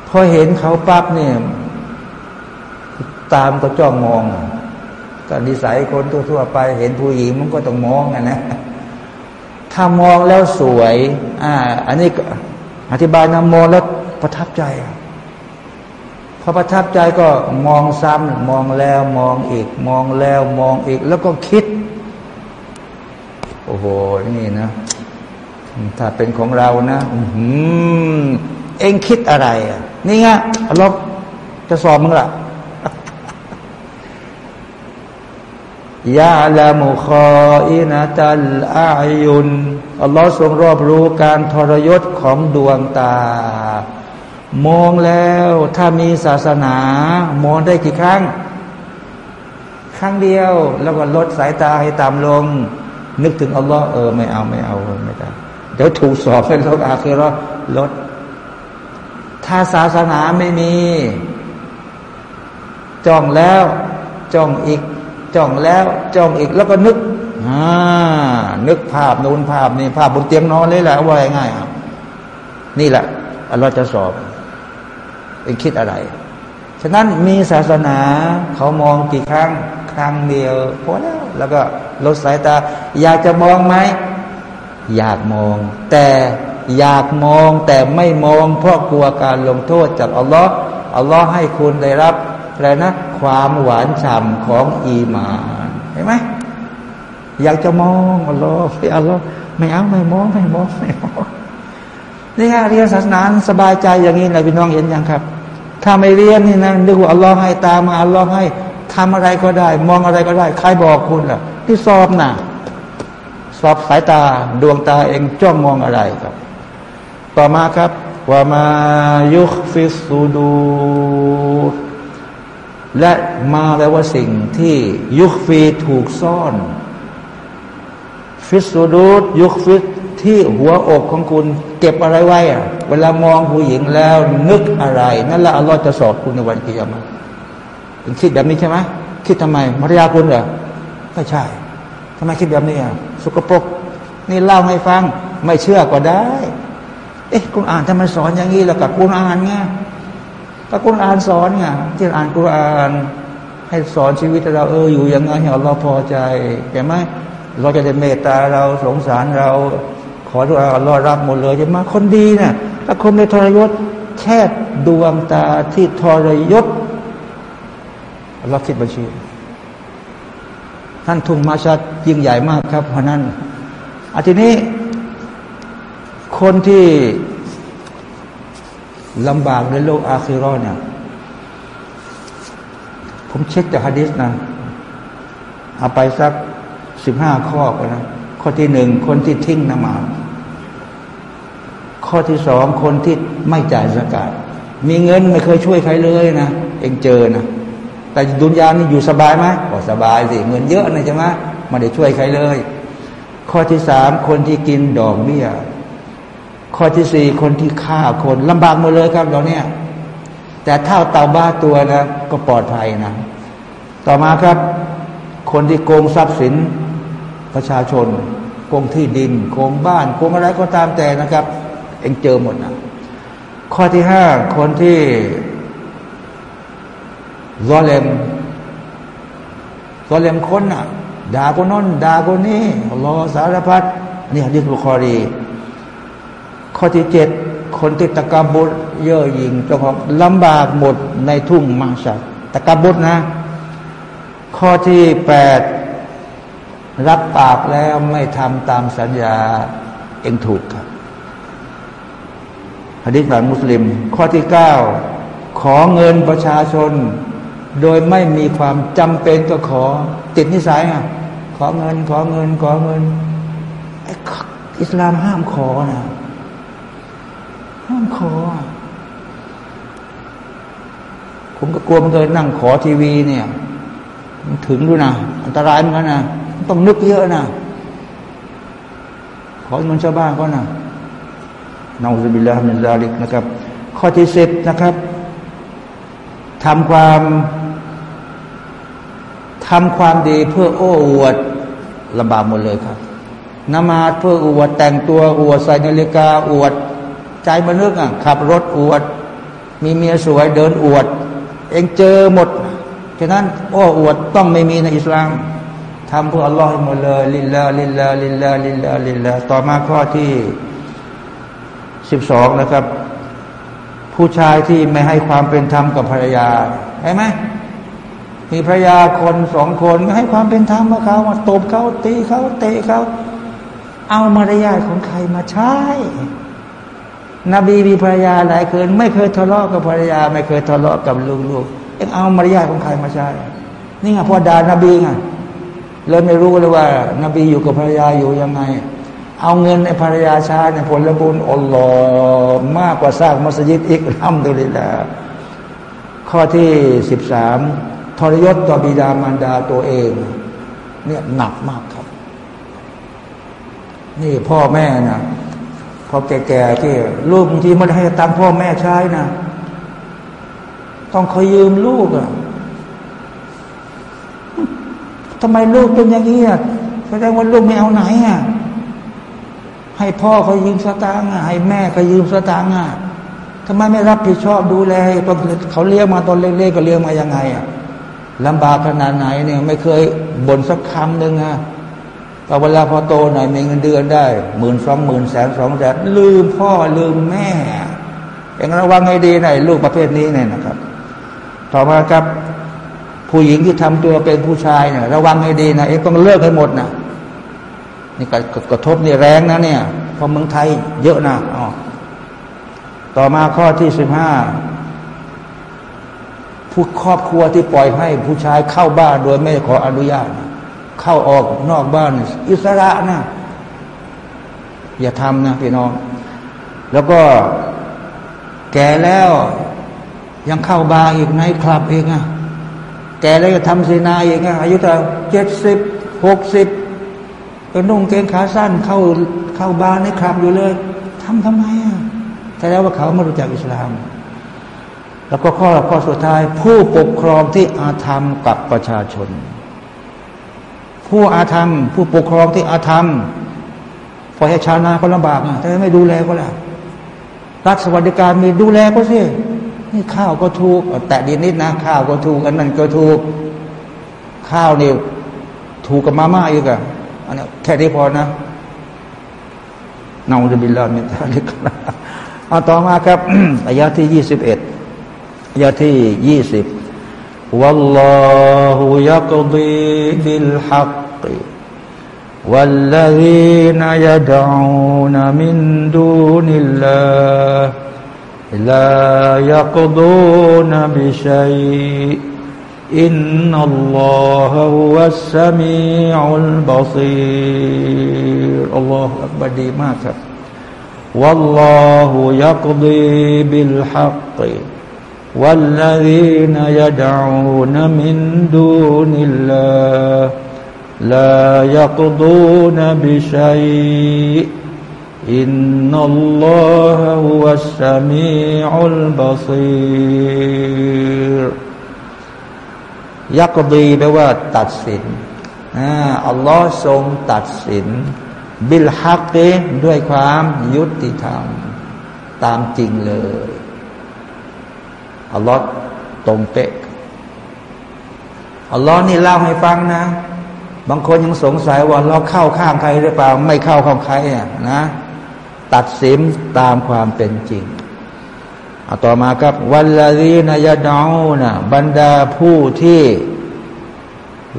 พอเห็นเขาปั๊บเนี่ย ตามก็จ้องมองก็นิสัยคนทั่วๆไป เห็นผู้หญิงมันก็ต้องมองอะนะ ถ้ามองแล้วสวย อ่า อันนี้อธิบายนะมองแล้วประทับใจพอประทับใจก็มองซ้ำมองแล้วมองอีก มองแล้วมองอีก แล้วก็คิด โอ้โหนี่นะถ้าเป็นของเรานะอืมเองคิดอะไรอะนี่ไงเราจะสอบมึงละ ยาลามุคออินาตัลอายุนอัลลอฮ์ทรงรอบรู้การทรยศของดวงตามองแล้วถ้ามีศาสนามองได้กี่ครั้ง ครั้งเดียว แล้วก็ลดสายตาให้ต่ำลง นึกถึงอัลลอฮ์เออไม่เอาไม่เอาไม่ได้เดี๋ยวถูกสอบเป็นโลกอาคือรอลด ถ้าศาสนาไม่มี จ้องแล้ว จ้องอีก จ้องแล้วจ้องอีกแล้วก็นึกอ่านึกภาพนูนภาพนี่ภาพบนเตียงนอนเลยแหละว่าง่ายๆนี่แหละอัลลอฮ์จะสอบเองคิดอะไร ฉะนั้นมีศาสนาเขามองกี่ครั้งครั้งเดียวพอแล้ว แล้วก็ลดสายตา อยากจะมองไหมอยากมอง แต่อยากมองแต่ไม่มอง เพราะกลัวการลงโทษจากอัลลอฮ์อัลลอฮ์ให้คุณได้รับ อะไรนะ ความหวานฉ่ำของอีมานเห็นไหมอยากจะมองอัลลอฮ์อัลลอฮ์ไม่เอาไม่มองไม่มองไม่มองนี่ไงเรียนศาสนาสบายใจอย่างนี้แหละพี่น้องเห็นยังครับ ถ้าไม่เรียนนี่นะนึกว่าอัลลอฮ์ให้ตามาอัลลอฮ์ให้ทำอะไรก็ได้ มองอะไรก็ได้ ใครบอกคุณล่ะ ที่สอบน่ะ สอบสายตาดวงตาเองจ้องมองอะไรครับ ต่อมาครับว่ามายุคฟิสูดู และมาแปลว่าสิ่งที่ยุคฟีถูกซ่อน ฟิสูดูดยุคฟิตที่หัวอกของคุณ เก็บอะไรไว้อะเวลามองผู้หญิงแล้วนึกอะไร นั่นแหละอัลลอฮ์จะสอบคุณในวันกิยามะคุณคิดแบบนี้ใช่ไหมคิดทำไมมารยาคุณเหรอไม่ใช่ทำไมคิดแบบนี้อะสกปรกนี่เล่าให้ฟัง ไม่เชื่อก็ได้ เอ๊ะคุณอ่านทำไมสอนอย่างนี้แล้วกับคุณอ่านไง ก็คุณอ่านสอนไงที่อ่านกุรอาน ให้สอนชีวิตเราเอออยู่ยังไงให้เราพอใจเห็นไหมเราจะได้เมตตาเราสงสารเรา ขอทุกอาเรารับหมดเลยจะมคนดีเนะ่ยถ้าคนในทรยศแค่ดวงตาที่ทรยศเราคิดบัญชีท่านทุ่งมาชัดยิ่งใหญ่มากครับ เพราะนั้นอาทีนี้คนที่ ลำบากในโลกอาคิรอเนี่ยผมเช็คจากฮะดิษนะเอาไปสักสิบห้าข้อก็นะข้อที่หนึ่งคนที่ทิ้งนมาข้อที่สองคนที่ไม่จ่ายสกาดมีเงินไม่เคยช่วยใครเลยนะเองเจอนะแต่ดุนยานี่อยู่สบายไหมก็สบายสิเงินเยอะนะใช่ไหมไม่ได้ช่วยใครเลย ข้อที่สามคนที่กินดอกเบี้ย ข้อที่สี่คนที่ฆ่าคนลำบากหมดเลยครับเราเนี่ย แต่ถ้าเตาบ้าตัวนะก็ปลอดภัยนะ ต่อมาครับ คนที่โกงทรัพย์สินประชาชน โกงที่ดิน โกงบ้าน โกงอะไรก็ตามแต่นะครับ เองเจอหมดนะข้อที่ห้าคนที่รอเลมรอเลมคนน่ะด่าคนน้นด่าคนนี้รอสารพัดนี่ฮะดิษบุคอรี ข้อที่เจ็ดคนที่ตะกาบุตเย่อหยิ่งเจ้าของลำบากหมดในทุ่งมังสัตตะกาบุตนะ ข้อที่แปดรับปากแล้วไม่ทำตามสัญญาเองถูกครับฮะดิษของมุสลิม ข้อที่เก้าขอเงินประชาชน โดยไม่มีความจำเป็นก็ขอติดนิสัยอะขอเงินขอเงินขอเงินอิสลามห้ามขอนะ ห้ามขอ ผมก็กลัวมันเลยนั่งขอทีวีเนี่ย มันถึงด้วยนะ อันตรายเหมือนกันนะต้องนึกเยอะนะขอเงินชาวบ้านก็นะนาอุบิลลาฮ์มินซาลิกนะครับ ข้อที่สิบนะครับทำความทำความดีเพื่อโอ้อวดลำบากหมดเลยครับนมาเพื่ออวดแต่งตัวอวดใส่นาฬิกาอวด ใจมันนึกอะขับรถอวด มีเมียสวยเดินอวด เองเจอหมดฉะนั้นโอ้อวดต้องไม่มีในอิสลามทำเพื่ออัลลอฮ์หมดเลยลิลลาลิลลาลิลลาลิลลาลิลลาต่อมาข้อที่สิบสองนะครับ ผู้ชายที่ไม่ให้ความเป็นธรรมกับภรรยาใช่ไหมมีภรรยาคนสองคนไม่ให้ความเป็นธรรมกับเขามาตบเขาตีเขาเตะเขาเอามารยาทของใครมาใช้ นบีมีภรรยาหลายคนไม่เคยทะเลาะกับภรรยา ไม่เคยทะเลาะกับลูกๆเอ็งเอามารยาทของใครมาใช้ นี่ไงพอด่านบีไงเลยไม่รู้เลยว่า นบีอยู่กับภรรยาอยู่ยังไง เอาเงินในภรรยาใช้ในผลบุญอัลลอฮ์มากกว่าสร้างมัสยิดอีกทำดูเลยละข้อที่สิบสามทรยศต่อบิดามารดาตัวเอง เนี่ยหนักมากครับ นี่พ่อแม่นะ พอแก่ๆที่ลูกบางทีมันให้ตามพ่อแม่ใช้นะต้องคอยยืมลูกอะ่ะทำไมลูกเป็นอย่างนี้อะแสดงว่าลูกไม่เอาไหนอะให้พ่อเขายืมสตางค์ให้แม่เขายืมสตางค์อะทำไมไม่รับผิดชอบดูแลตอนเขาเลี้ยงมาตอนเล็กๆก็เลี้ยงมายังไงอะลำบากขนาดไหนเนี่ย ไม่เคยบ่นสักคำหนึ่งอะ พอเวลาพอโตหน่อยมีเงินเดือนได้หมื่นสองหมื่นแสนสองแสนลืมพ่อลืมแม่อย่างระวังให้ดีหน่อยลูกประเภทนี้เนี่ยนะครับ ต่อมาครับผู้หญิงที่ทำตัวเป็นผู้ชายเนี่ยระวังให้ดีนะเอ็ต้องเลิกให้หมดนะนี่กระทบนี่แรงนะเนี่ยเพราะเมืองไทยเยอะนะอ๋อต่อมาข้อที่สิบห้าผู้ครอบครัวที่ปล่อยให้ผู้ชายเข้าบ้านโดยไม่ขออนุญาต เข้าออกนอกบ้าน อิสระนะ อย่าทำนะพี่น้อง แล้วก็แก่แล้ว ยังเข้าบาร์อีกในคลับเอีกอะแก่แล้วจะทำซีนาอีกอะอายุเท่าเจ็ดสิบหกสิบก็นุ่งเกงขาสั้นเข้าเข้าบาร์ในคลับอยู่เลยทำทำไมอะแต่แล้วว่าเขาไม่รู้จักอิสลาม แล้วก็ข้อข้อสุดท้าย ผู้ปกครองที่อาธรรมกับประชาชน ผู้อาธรรม ผู้ปกครองที่อาธรรมพอให้ชาวนาก็ลำบากอะแต่ไม่ดูแลก็แล้วรัฐสวัสดิการมีดูแลก็สินี่ข้าวก็ถูกแต่ดีนิดนะข้าวก็ถูกอันนั้นก็ถูกข้าวนี่ถูกกับมาม่าอีกอะอันนี้แค่นี้พอนะนาจะบินลามิตาลิกเอาต่อมาครับอายะที่ยี่สิบเอ็ดยาที่ยี่สิบ والله يقضي بالحق والذين يدعون من دون الله لا يقضون بشيء. إن الله هو السميع البصير. الله أكبر. دي ما والله يقضي بالحق. والذين يدعون من دون الله لا يقضون بشيء إن الله هو السميع البصير ยักดีแปลว่าตัดสินอัลลอฮ์ทรงตัดสิน บิลฮักเกด้วยความยุติธรรม ตามจริงเลย อัลลอฮ์ตรงเป๊ะอัลลอฮ์นี่เล่าให้ฟังนะ บางคนยังสงสัยว่าเราเข้าข้างใครหรือเปล่า ไม่เข้าข้างใครอะนะ ตัดสินตามความเป็นจริงเอาต่อมาครับวันละรีนายดานะบรรดาผู้ที่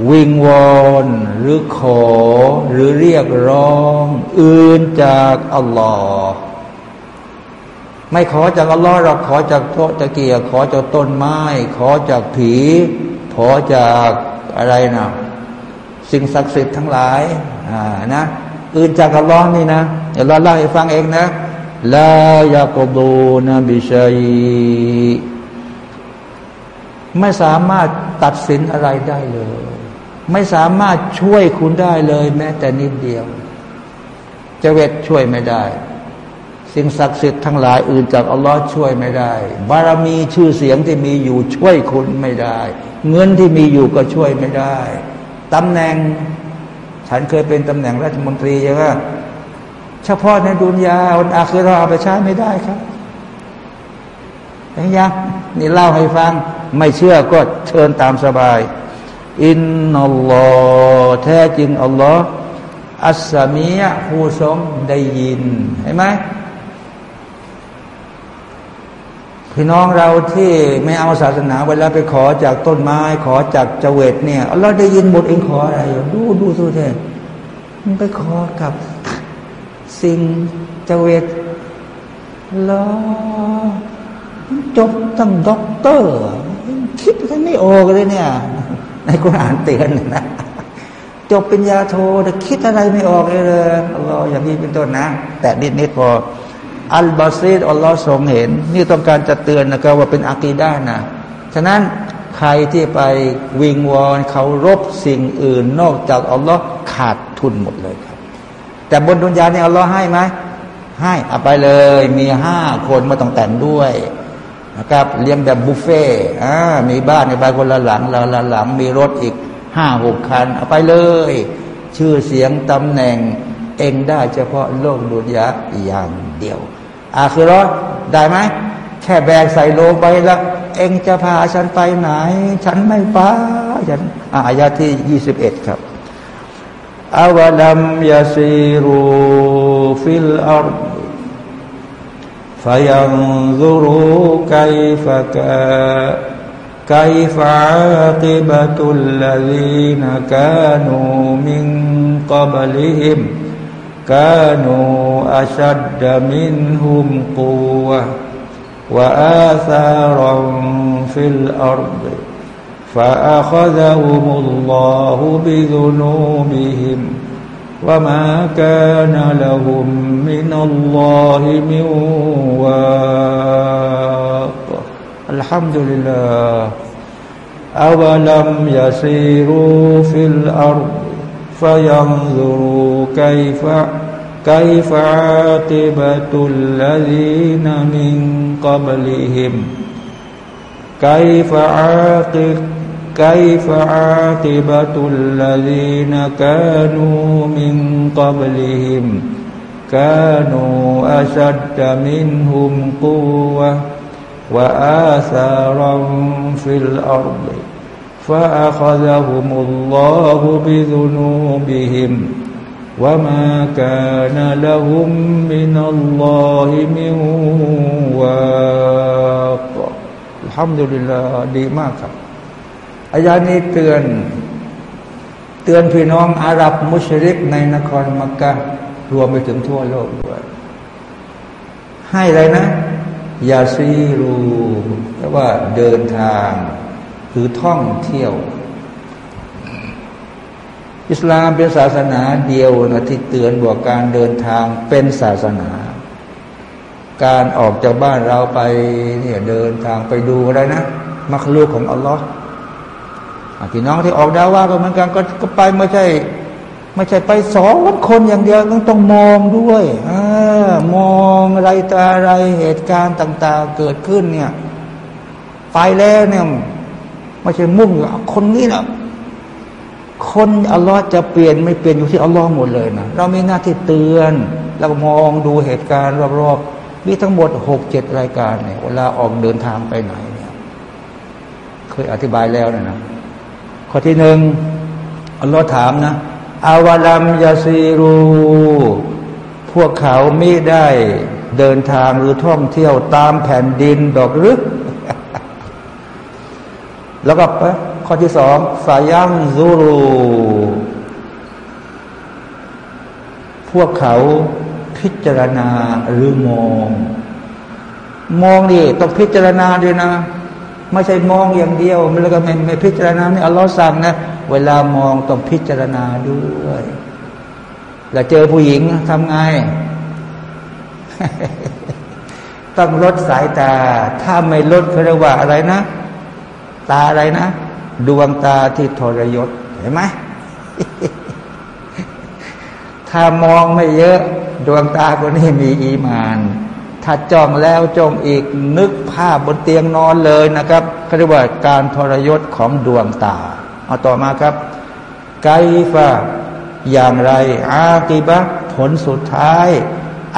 วิงวอนหรือขอหรือเรียกร้อง อื่นจากอัลลอฮ์ ไม่ขอจากอัลลอฮ์เราขอจากโตตะเกียขอจากต้นไม้ ขอจากผี ขอจากอะไรนะสิ่งศักดิ์สิทธิ์ทั้งหลายอ่านะอื่นจากอัลลอฮ์นี่นะเดี๋ยวเราเล่าให้ฟังเองนะลายากบูนบิชัยไม่สามารถตัดสินอะไรได้เลย ไม่สามารถช่วยคุณได้เลย แม้แต่นิดเดียวจะเวทช่วยไม่ได้ สิ่งศักดิ์สิทธิ์ทั้งหลายอื่นจากอัลลอฮ์ช่วยไม่ได้ บารมีชื่อเสียงที่มีอยู่ช่วยคุณไม่ได้ เงินที่มีอยู่ก็ช่วยไม่ได้ตำแหน่ง ฉันเคยเป็นตำแหน่งรัฐมนตรีใช่ไหมเฉพาะในดุนยาวันอาคือเราเอาไปใช้ไม่ได้ครับยังยังนี่เล่าให้ฟัง ไม่เชื่อก็เชิญตามสบาย อินนัลลอฮ์แท้จริงอัลลอฮ์อัสสามียผู้ทรงได้ยินเห็นไหม พี่น้องเราที่ไม่เอาศาสนาเวลาไปขอจากต้นไม้ ขอจากเจเวตเนี่ยเราได้ยินหมดเองขออะไรดูดูสุเทมันไปขอกับสิ่งเจเวตรอจบตั้งด็อกเตอร์ คิดกันไม่ออกเลยเนี่ย ในกุรอานเตือนนะจบเป็นยาโทแต่คิดอะไรไม่ออกเลยเราอย่างนี้เป็นต้นนะ แต่นิดนิดพอ อัลบาซีดอัลลอฮ์ทรงเห็น นี่ต้องการจะเตือนนะครับว่าเป็นอากีด้านะฉะนั้นใครที่ไปวิงวอนเขารบสิ่งอื่นนอกจากอัลลอฮ์ขาดทุนหมดเลยครับ แต่บนดุนยาเนี่ยอัลลอฮ์ให้ไหมให้เอาไปเลยมีห้าคนมาต้องแต่งด้วยนะครับเลี้ยงแบบบุฟเฟ่อ่ามีบ้านในบ้านคนละหลังละละหลัง มีรถอีกห้าหกคัน เอาไปเลย ชื่อเสียงตำแหน่งเองได้เฉพาะโลกดุนยาอย่างเดียว อาคือรอได้ไหมแค่แบกใส่โลไปแล้ว เองจะพาฉันไปไหน ฉันไม่ไปฉันอายาที่ยี่สิบเอ็ดครับอาวลัมยาซีรูฟิลอาร์ فينظروا كيف كيف عاقبة الذين كانوا من قبلهم كانوا أشد منهم قوة وآثارا في الأرض فأخذهم الله بذنوبهم وما كان لهم من الله من واق. الحمد لله أولم يسيروا في الأرض فينظروا كيف كيف عاقبة الذين من قبلهم؟ كيف عاقب كيف عاقبة الذين كانوا من قبلهم؟ كانوا أشد منهم قوة وآثارا في الأرض فأخذهم الله بذنوبهم. وما كان لهم من الله من واق الحمد لله ดีมากครับอายานี้เตือน เตือนพี่น้องอาหรับมุชริกในนครมักกะรวมไปถึงทั่วโลกด้วยให้อะไรนะยาซีรูแปลว่าเดินทางคือท่องเที่ยว อิสลามเป็นศาสนาเดียวนะที่เตือนบอกการเดินทางเป็นศาสนา การออกจากบ้านเราไปเนี่ยเดินทางไปดูอะไรนะมักลูกของอัลลอฮ์พี่น้องที่ออกดาว่าก็เหมือนกันก็ไปไม่ใช่ไม่ใช่ไปสองคนอย่างเดียวต้องต้องมองด้วยอมองอะไรตาอะไรเหตุการณ์ต่าง ๆ เกิดขึ้นเนี่ยไปแล้วเนี่ยไม่ใช่มุ่งคนนี้นะ คนอัลลอฮ์จะเปลี่ยนไม่เปลี่ยนอยู่ที่อัลลอฮ์หมดเลยนะเรามีหน้าที่เตือน แล้วมองดูเหตุการณ์รอบๆมีทั้งหมดหกเจ็ดรายการเนี่ยเวลาออกเดินทางไปไหนเนี่ยเคยอธิบายแล้วนะนะข้อที่หนึ่งอัลลอฮ์ถามนะอาวาลัมยาซีรู พวกเขาไม่ได้เดินทางหรือท่องเที่ยวตามแผ่นดินดอกหรือแล้วก็ ข้อที่สองฟายัมซูรู พวกเขาพิจารณาหรือมอง มองนี่ต้องพิจารณาด้วยนะ ไม่ใช่มองอย่างเดียวมันแล้วก็ไม่ไม่พิจารณานี่อัลลอฮ์สั่งนะ เวลามองต้องพิจารณาด้วยแล้วเจอผู้หญิงทำไงต้องลดสายตา ถ้าไม่ลดเขาเรียกว่าอะไรนะ ตาอะไรนะ ดวงตาที่ทรยศเห็นไหมถ้ามองไม่เยอะ ดวงตาคนนี้มีอีมาน ถ้าจ้องแล้วจ้องอีกนึกภาพบนเตียงนอนเลยนะครับเขาเรียกว่าการทรยศของดวงตา เอาต่อมาครับ ไกฟะอย่างไร อากิบะผลสุดท้าย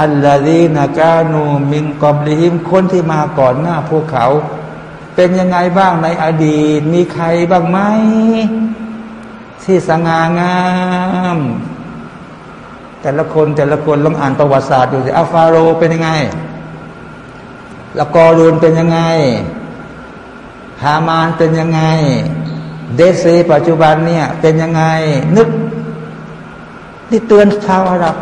อัลลอฮีนากานูมิงกอบลิฮิมคนที่มาก่อนหน้าพวกเขา เป็นยังไงบ้างในอดีต มีใครบ้างไหมที่สง่างาม แต่ละคนแต่ละคนลองอ่านประวัติศาสตร์ดูสิอัลฟาโรเป็นยังไงละกอรูนเป็นยังไง ฮามานเป็นยังไง เดซีปัจจุบันเนี่ย เป็นยังไง นึกนี่เตือนชาวอาหรับ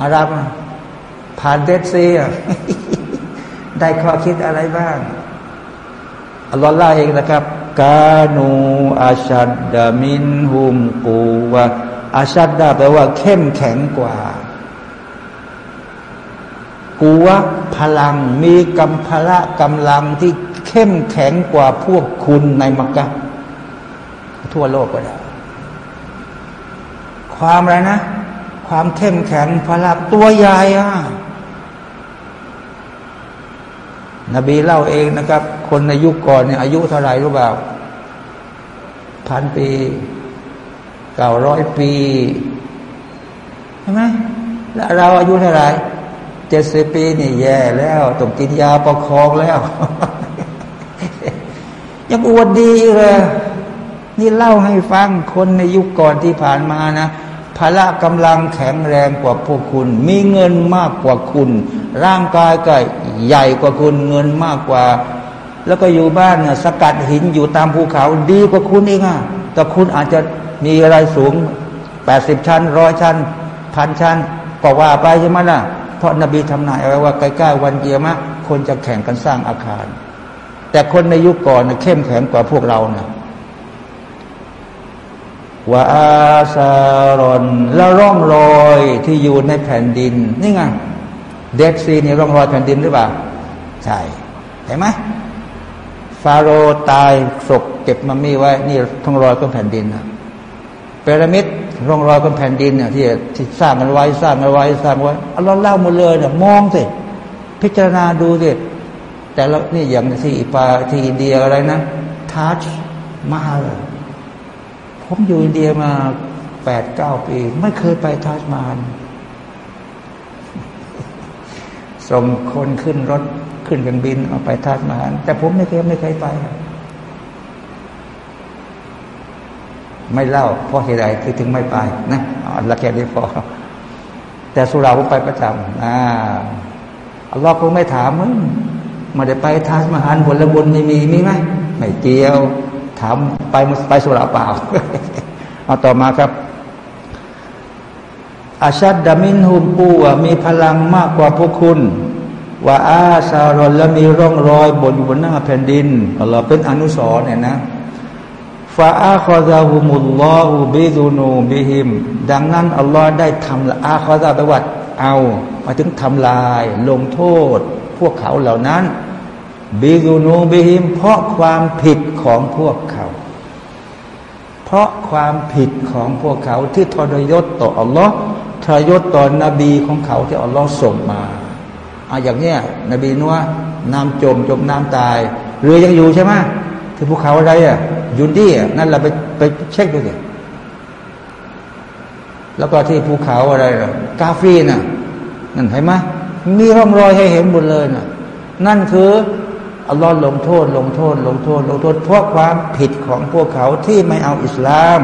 อาหรับผ่านเดซี ได้ข้อคิดอะไรบ้างอัลลอฮ์ล่าเองนะครับ กานูอาชัดดามินหุมกูวะอาชัดดาแปลว่า เข้มแข็งกว่า กูวะพลังมีกำพละกำลังที่เข้มแข็งกว่าพวกคุณในมักกะทั่วโลกก็ได้ความอะไรนะ ความเข้มแข็งพลังตัวใหญ่อะ นบีเล่าเองนะครับ คนในยุคก่อนเนี่ยอายุเท่าไหร่รู้เปล่าพันปีเก้าร้อยปีใช่ไหมแล้วเราอายุเท่าไหร่เจ็ดสิบปีนี่แย่แล้วต้องกินยาประคองแล้ว ยังอวดดีเลยนี่เล่าให้ฟังคนในยุคก่อนที่ผ่านมานะ ละกำลังแข็งแรงกว่าพวกคุณ มีเงินมากกว่าคุณ ร่างกายก็ใหญ่กว่าคุณเงินมากกว่า แล้วก็อยู่บ้านเนี่ยสกัดหินอยู่ตามภูเขาดีกว่าคุณเองอะแต่คุณอาจจะมีอะไรสูงแปดสิบชั้นร้อยชั้นพันชั้นก็ว่าไปใช่ไหมล่ะ เพราะนบีทำนายเอาไว้ว่าใกล้ๆวันเกียรมะคนจะแข่งกันสร้างอาคาร แต่คนในยุคก่อนเนี่ยเข้มแข็งกว่าพวกเราเนี่ย ว่าอาซารอนแล้วร่องรอยที่อยู่ในแผ่นดิน นี่ไงเดดซีนี่ร่องรอยแผ่นดินหรือเปล่า ใช่เห็นไหมฟาโรตายศกเก็บมัมมี่ไว้ นี่ร่องรอยก็แผ่นดินนะพีระมิดร่องรอยก็แผ่นดินเนี่ยที่ที่สร้างกันไว้สร้างกันไว้สร้างไว้เราเล่าหมดเลยเนี่ยมองสิพิจารณาดูสิแต่ล้วนี่อย่างที่ปาที่อินเดียอะไรนะทัชมาเลย ผมอยู่อินเดียมาแปดเก้าปี ไม่เคยไปทัชมานส่งคนขึ้นรถขึ้นเครื่องบินเอาไปทัชมานแต่ผมไม่เคยไม่เคยไป ไม่เล่าเพราะเหตุใดคือถึงไม่ไปนะอัลลอฮ์แค่นี้พอแต่สุราผมไปประจำอ่าอัลลอฮ์คงไม่ถามมึงมาได้ไปทัชมานผลบุญไม่มีมีไหมไม่เกี่ยว ถามไปไปสุราเปล่าเอาต่อมาครับอาชัดดามินหุมปูว่ามีพลังมากกว่าพวกคุณว่าอาซารอนและมีร่องรอยบนอยู่บนหน้าแผ่นดินเราเป็นอนุสรเนี่ยนะฟาอาคอซาฮุมุลลอฮูบิดูนูบิฮิม ดังนั้น อัลลอฮ์ได้ทำอาคอซาแปลว่าเอามาถึงทำลาย ลงโทษ พวกเขาเหล่านั้น บิดูนูบิฮิม เพราะความผิดของพวกเขา เพราะความผิดของพวกเขาที่ทรยศต่ออัลลอฮ์ทรยศต่อนบีของเขาที่อัลลอฮ์ส่งมาอะอย่างเนี้ยนบีนัวน้ำจมจมน้ำตายเรือยังอยู่ใช่ไหมที่ภูเขาอะไรอะยุนดี้นั่นเราไปไปเช็คดูสิแล้วก็ที่ภูเขาอะไรกาฟีน่ะ นั่นเห็นไหมมีร่องรอยให้เห็นหมดเลยน่ะ นั่นคือ อัลลอฮ์ลงโทษ ลงโทษ ลงโทษ ลงโทษเพราะความผิดของพวกเขาที่ไม่เอาอิสลาม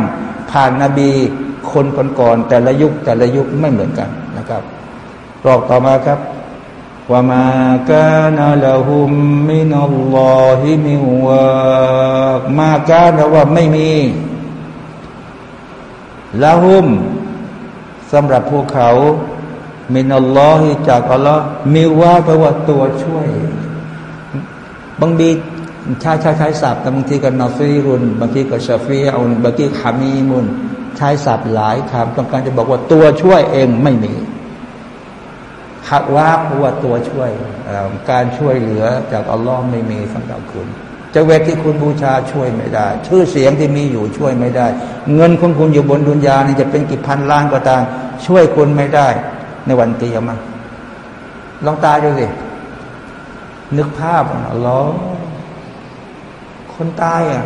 ผ่านนาบีคนก่อนๆแต่ละยุคแต่ละยุคไม่เหมือนกันนะครับรอบต่อมาครับว่ามาการาละหุมมินัลลอฮิมิวะมาการว่าไม่มีละหุมสำหรับพวกเขามินัลลอฮิจากอัลลอฮ์มีว่าแปลว่าตัวช่วย บางทีใช้ใช้ใช้ศัพท์แต่บางทีก็นาฟีรุนบางทีก็ชาฟีอุนบางทีฮามีมุนใช้ศัพท์หลายคำต้องการจะบอกว่าตัวช่วยเองไม่มีฮักว่าเพราะว่าตัวช่วยการช่วยเหลือจากอัลลอฮ์ไม่มีสำหรับคุณจะเวทที่คุณบูชาช่วยไม่ได้ ชื่อเสียงที่มีอยู่ช่วยไม่ได้ เงินของคุณอยู่บนดุนยานี่จะเป็นกี่พันล้านก็ตามช่วยคุณไม่ได้ ในวันเกียรมาลองตายดูสิ นึกภาพอัลลอคนตายอะ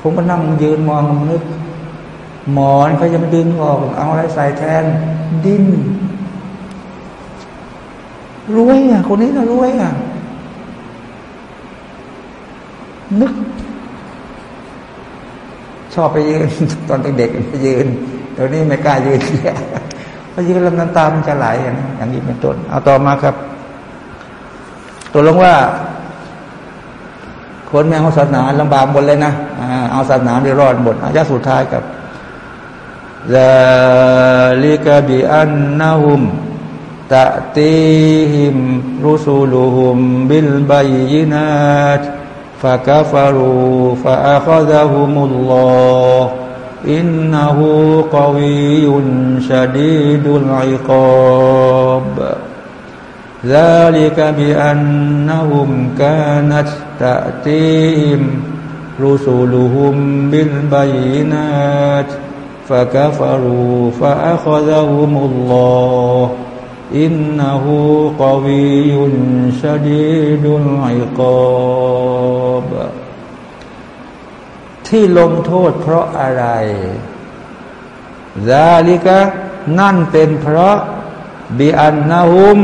ผมก็นั่งยืนมองนึก หมอนเขายังดึงออก เอาอะไรใส่แทน ดินรวยอะ คนนี้น่ะรวยอะ นึก ชอบไปยืน ตอนเด็กๆไปยืนตอนนี้ไม่กล้ายืนเนี่ยพอยืนลำน้ำตามันจะไหลอย่างนี้เป็นต้นเอาต่อมาครับ ตกลงว่า คนไม่เอาศาสนาลำบากหมดเลยนะเอาศาสนาไม่รอดหมดอายะสุดท้ายกับซาลิกบิอันนาหุมตะตีหิมรุสูลุหุมบิลบัยยินาตฟะกาฟารูฟะอาคอซาหุมุลลออินนาหูกวียุนชดีดุลไอคอบ ذلك بأنهم كانت تأتيهم رسلهم بالبينات فكفروا فأخذهم الله إنه قوي شديد العقاب ที่ลงโทษเพราะอะไรซาลิกะนั่นเป็นเพราะบิอันนาฮุม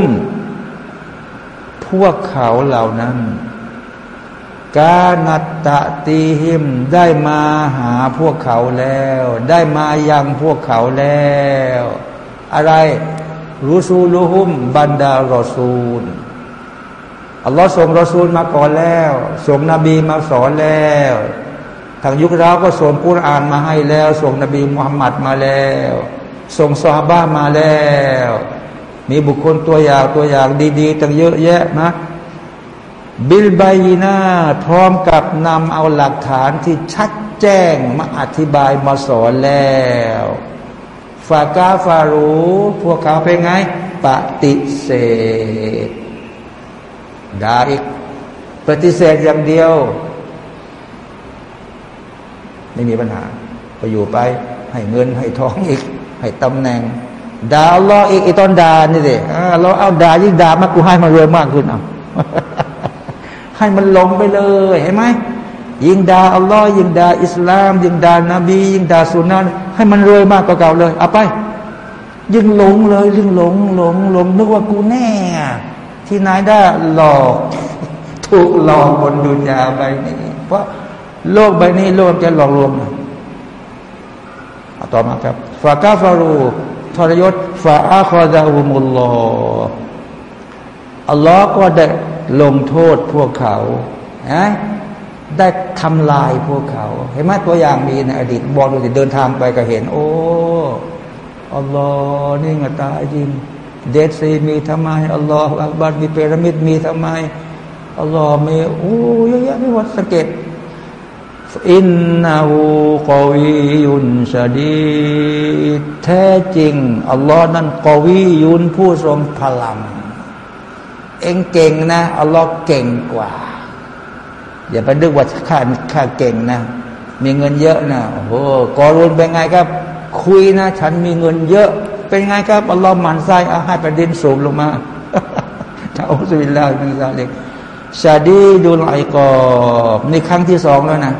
พวกเขาเหล่านั้น กานัตตะตีหิมได้มาหาพวกเขาแล้ว ได้มายังพวกเขาแล้ว อะไรรูซูลุฮุมบันดารอซูลอัลลอฮ์ส่งรอซูลมาก่อนแล้ว ส่งนบีมาสอนแล้วทางยุคเราก็ส่งกุรอานมาให้แล้ว ส่งนบีมุฮัมมัดมาแล้ว ส่งซอฮาบะมาแล้ว มีบุคคลตัวอย่างตัวอย่างดีๆตั้งเยอะแยะนะ บิลบายีนาพร้อมกับนำเอาหลักฐานที่ชัดแจ้งมาอธิบายมาสอนแล้วฟากาฟารูพวกเขาเป็นไง ปฏิเสธดาอีกปฏิเสธอย่างเดียว ไม่มีปัญหาไปอยู่ไปให้เงินให้ทองอีก ให้ตำแหน่ง ดาอัลลอฮ์อีกไอตอนดานี่สิเราเอาดายิ่งดามากกูให้มารวยมากขึ้นเอาให้มันลงไปเลยเห็นไหมยิงดาอัลลอฮ์ยิงดาอิสลาม ยิงดานาบียิงดาสุนันให้มันรวยมากกว่าเก่าเลยเอาไป ยิงหลงเลยยิงหลงหลงหลงนึกว่ากูแน่ ที่นายได้หลอกถูกหลอกบนดุนยาใบนี้เพราะโลกใบนี้โลกจะหลอกลวงเอาต่อมาครับฟากาฟารู ทรยศฟาอาคอดาอุมุลลออัลลอฮ์ก็ได้ลงโทษพวกเขานะได้ทำลายพวกเขา เห็นไหมตัวอย่างมีในอดีตบอกดูสิเดินทางไปก็เห็น โอ้อัลลอฮ์นี่งตายจริงเดซีมีทำไมอัลลอฮ์อักบัดมีเประมิดมีทำไมอัลลอฮ์มีโอ้เยอะแยะไม่หมดสเก็ต อินนาหูกวียุนชาดีแท้จริง อัลลอฮ์นั้นกวียุนผู้ทรงพลัง เองเก่งนะ อัลลอฮ์เก่งกว่า อย่าไปดึกว่าข้าข้าเก่งนะ มีเงินเยอะนะโอ้โหกอรุนเป็นไงครับ คุยนะ ฉันมีเงินเยอะ เป็นไงครับ อัลลอฮ์มันไส้เอาให้ประด็นสูงลงมาنعوذ بالله من ذلك شديد العقاب นี่ครั้งที่สองแล้วนะ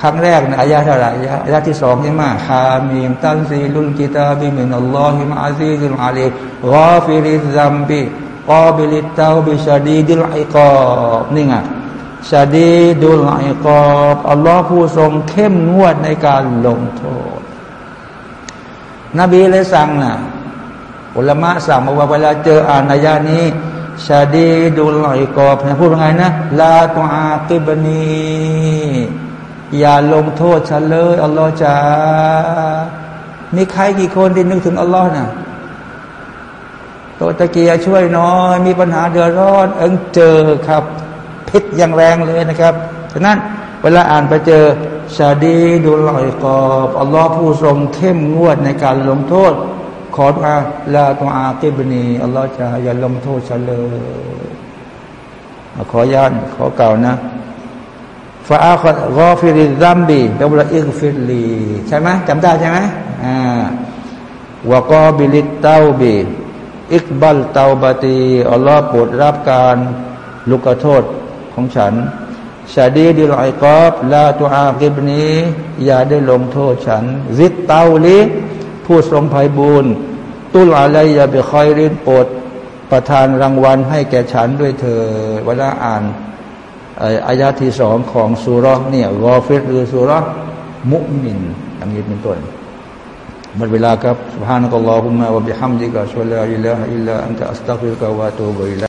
ครั้งแรกนะอายาเท่าไหร่อายาที่สองใช่ไหมحم تنزيل الكتاب من الله العزيز العليم غافر الذنب وقابل التوب شديد العقاب นี่ไง شديد العقاب อัลลอฮ์ผู้ทรงเข้มงวดในการลงโทษ นบีเลยสั่งนะอุลมะสั่งมาว่าเวลาเจออ่านอายานี้ชาดีดุลไอกอบนะพูดว่าไงนะลาตุอาติบนี อย่าลงโทษฉันเลยอัลลอฮ์จะมีใครกี่คนที่นึกถึงอัลลอฮ์นะตัวตะเกียช่วยน้อย มีปัญหาเดือดร้อน เอิงเจอครับพิษอย่างแรงเลยนะครับฉะนั้นเวลาอ่านไปเจอชาดีดูลอยกอบอัลลอฮ์ผู้ทรงเข้มงวดในการลงโทษ ขออาลาตัวอาติบนีอัลลอฮ์จะอย่าลงโทษฉันเลยขอญาตขอเก่านะ ฟาอัลกอฟิริซัมบีแปลว่าอิกฟิลีใช่ไหมจำได้ใช่ไหมอ่าวกอบิลิตเตาบีอิกบัลเตาบตีอัลลอฮ์โปรดรับการลุกโทษของฉันชาดีดิลไอกอบลาตัวอากิบนี้ อย่าได้ลงโทษฉันซิตเตาลิผู้ทรงภัยบูรณ์ตุลอะไรอย่าไปคอยรินโปรดประทานรางวัลให้แก่ฉันด้วยเธอเวลาอ่าน อายาที่สองของสุรเนี่ยรอฟิรหรือสุรมุมินอย่างนี้เป็นต้นหมดเวลาครับ سبحانك اللهم وبحمدك أشهد أن لا إله إلا أنت أستغفرك وأتوب إليك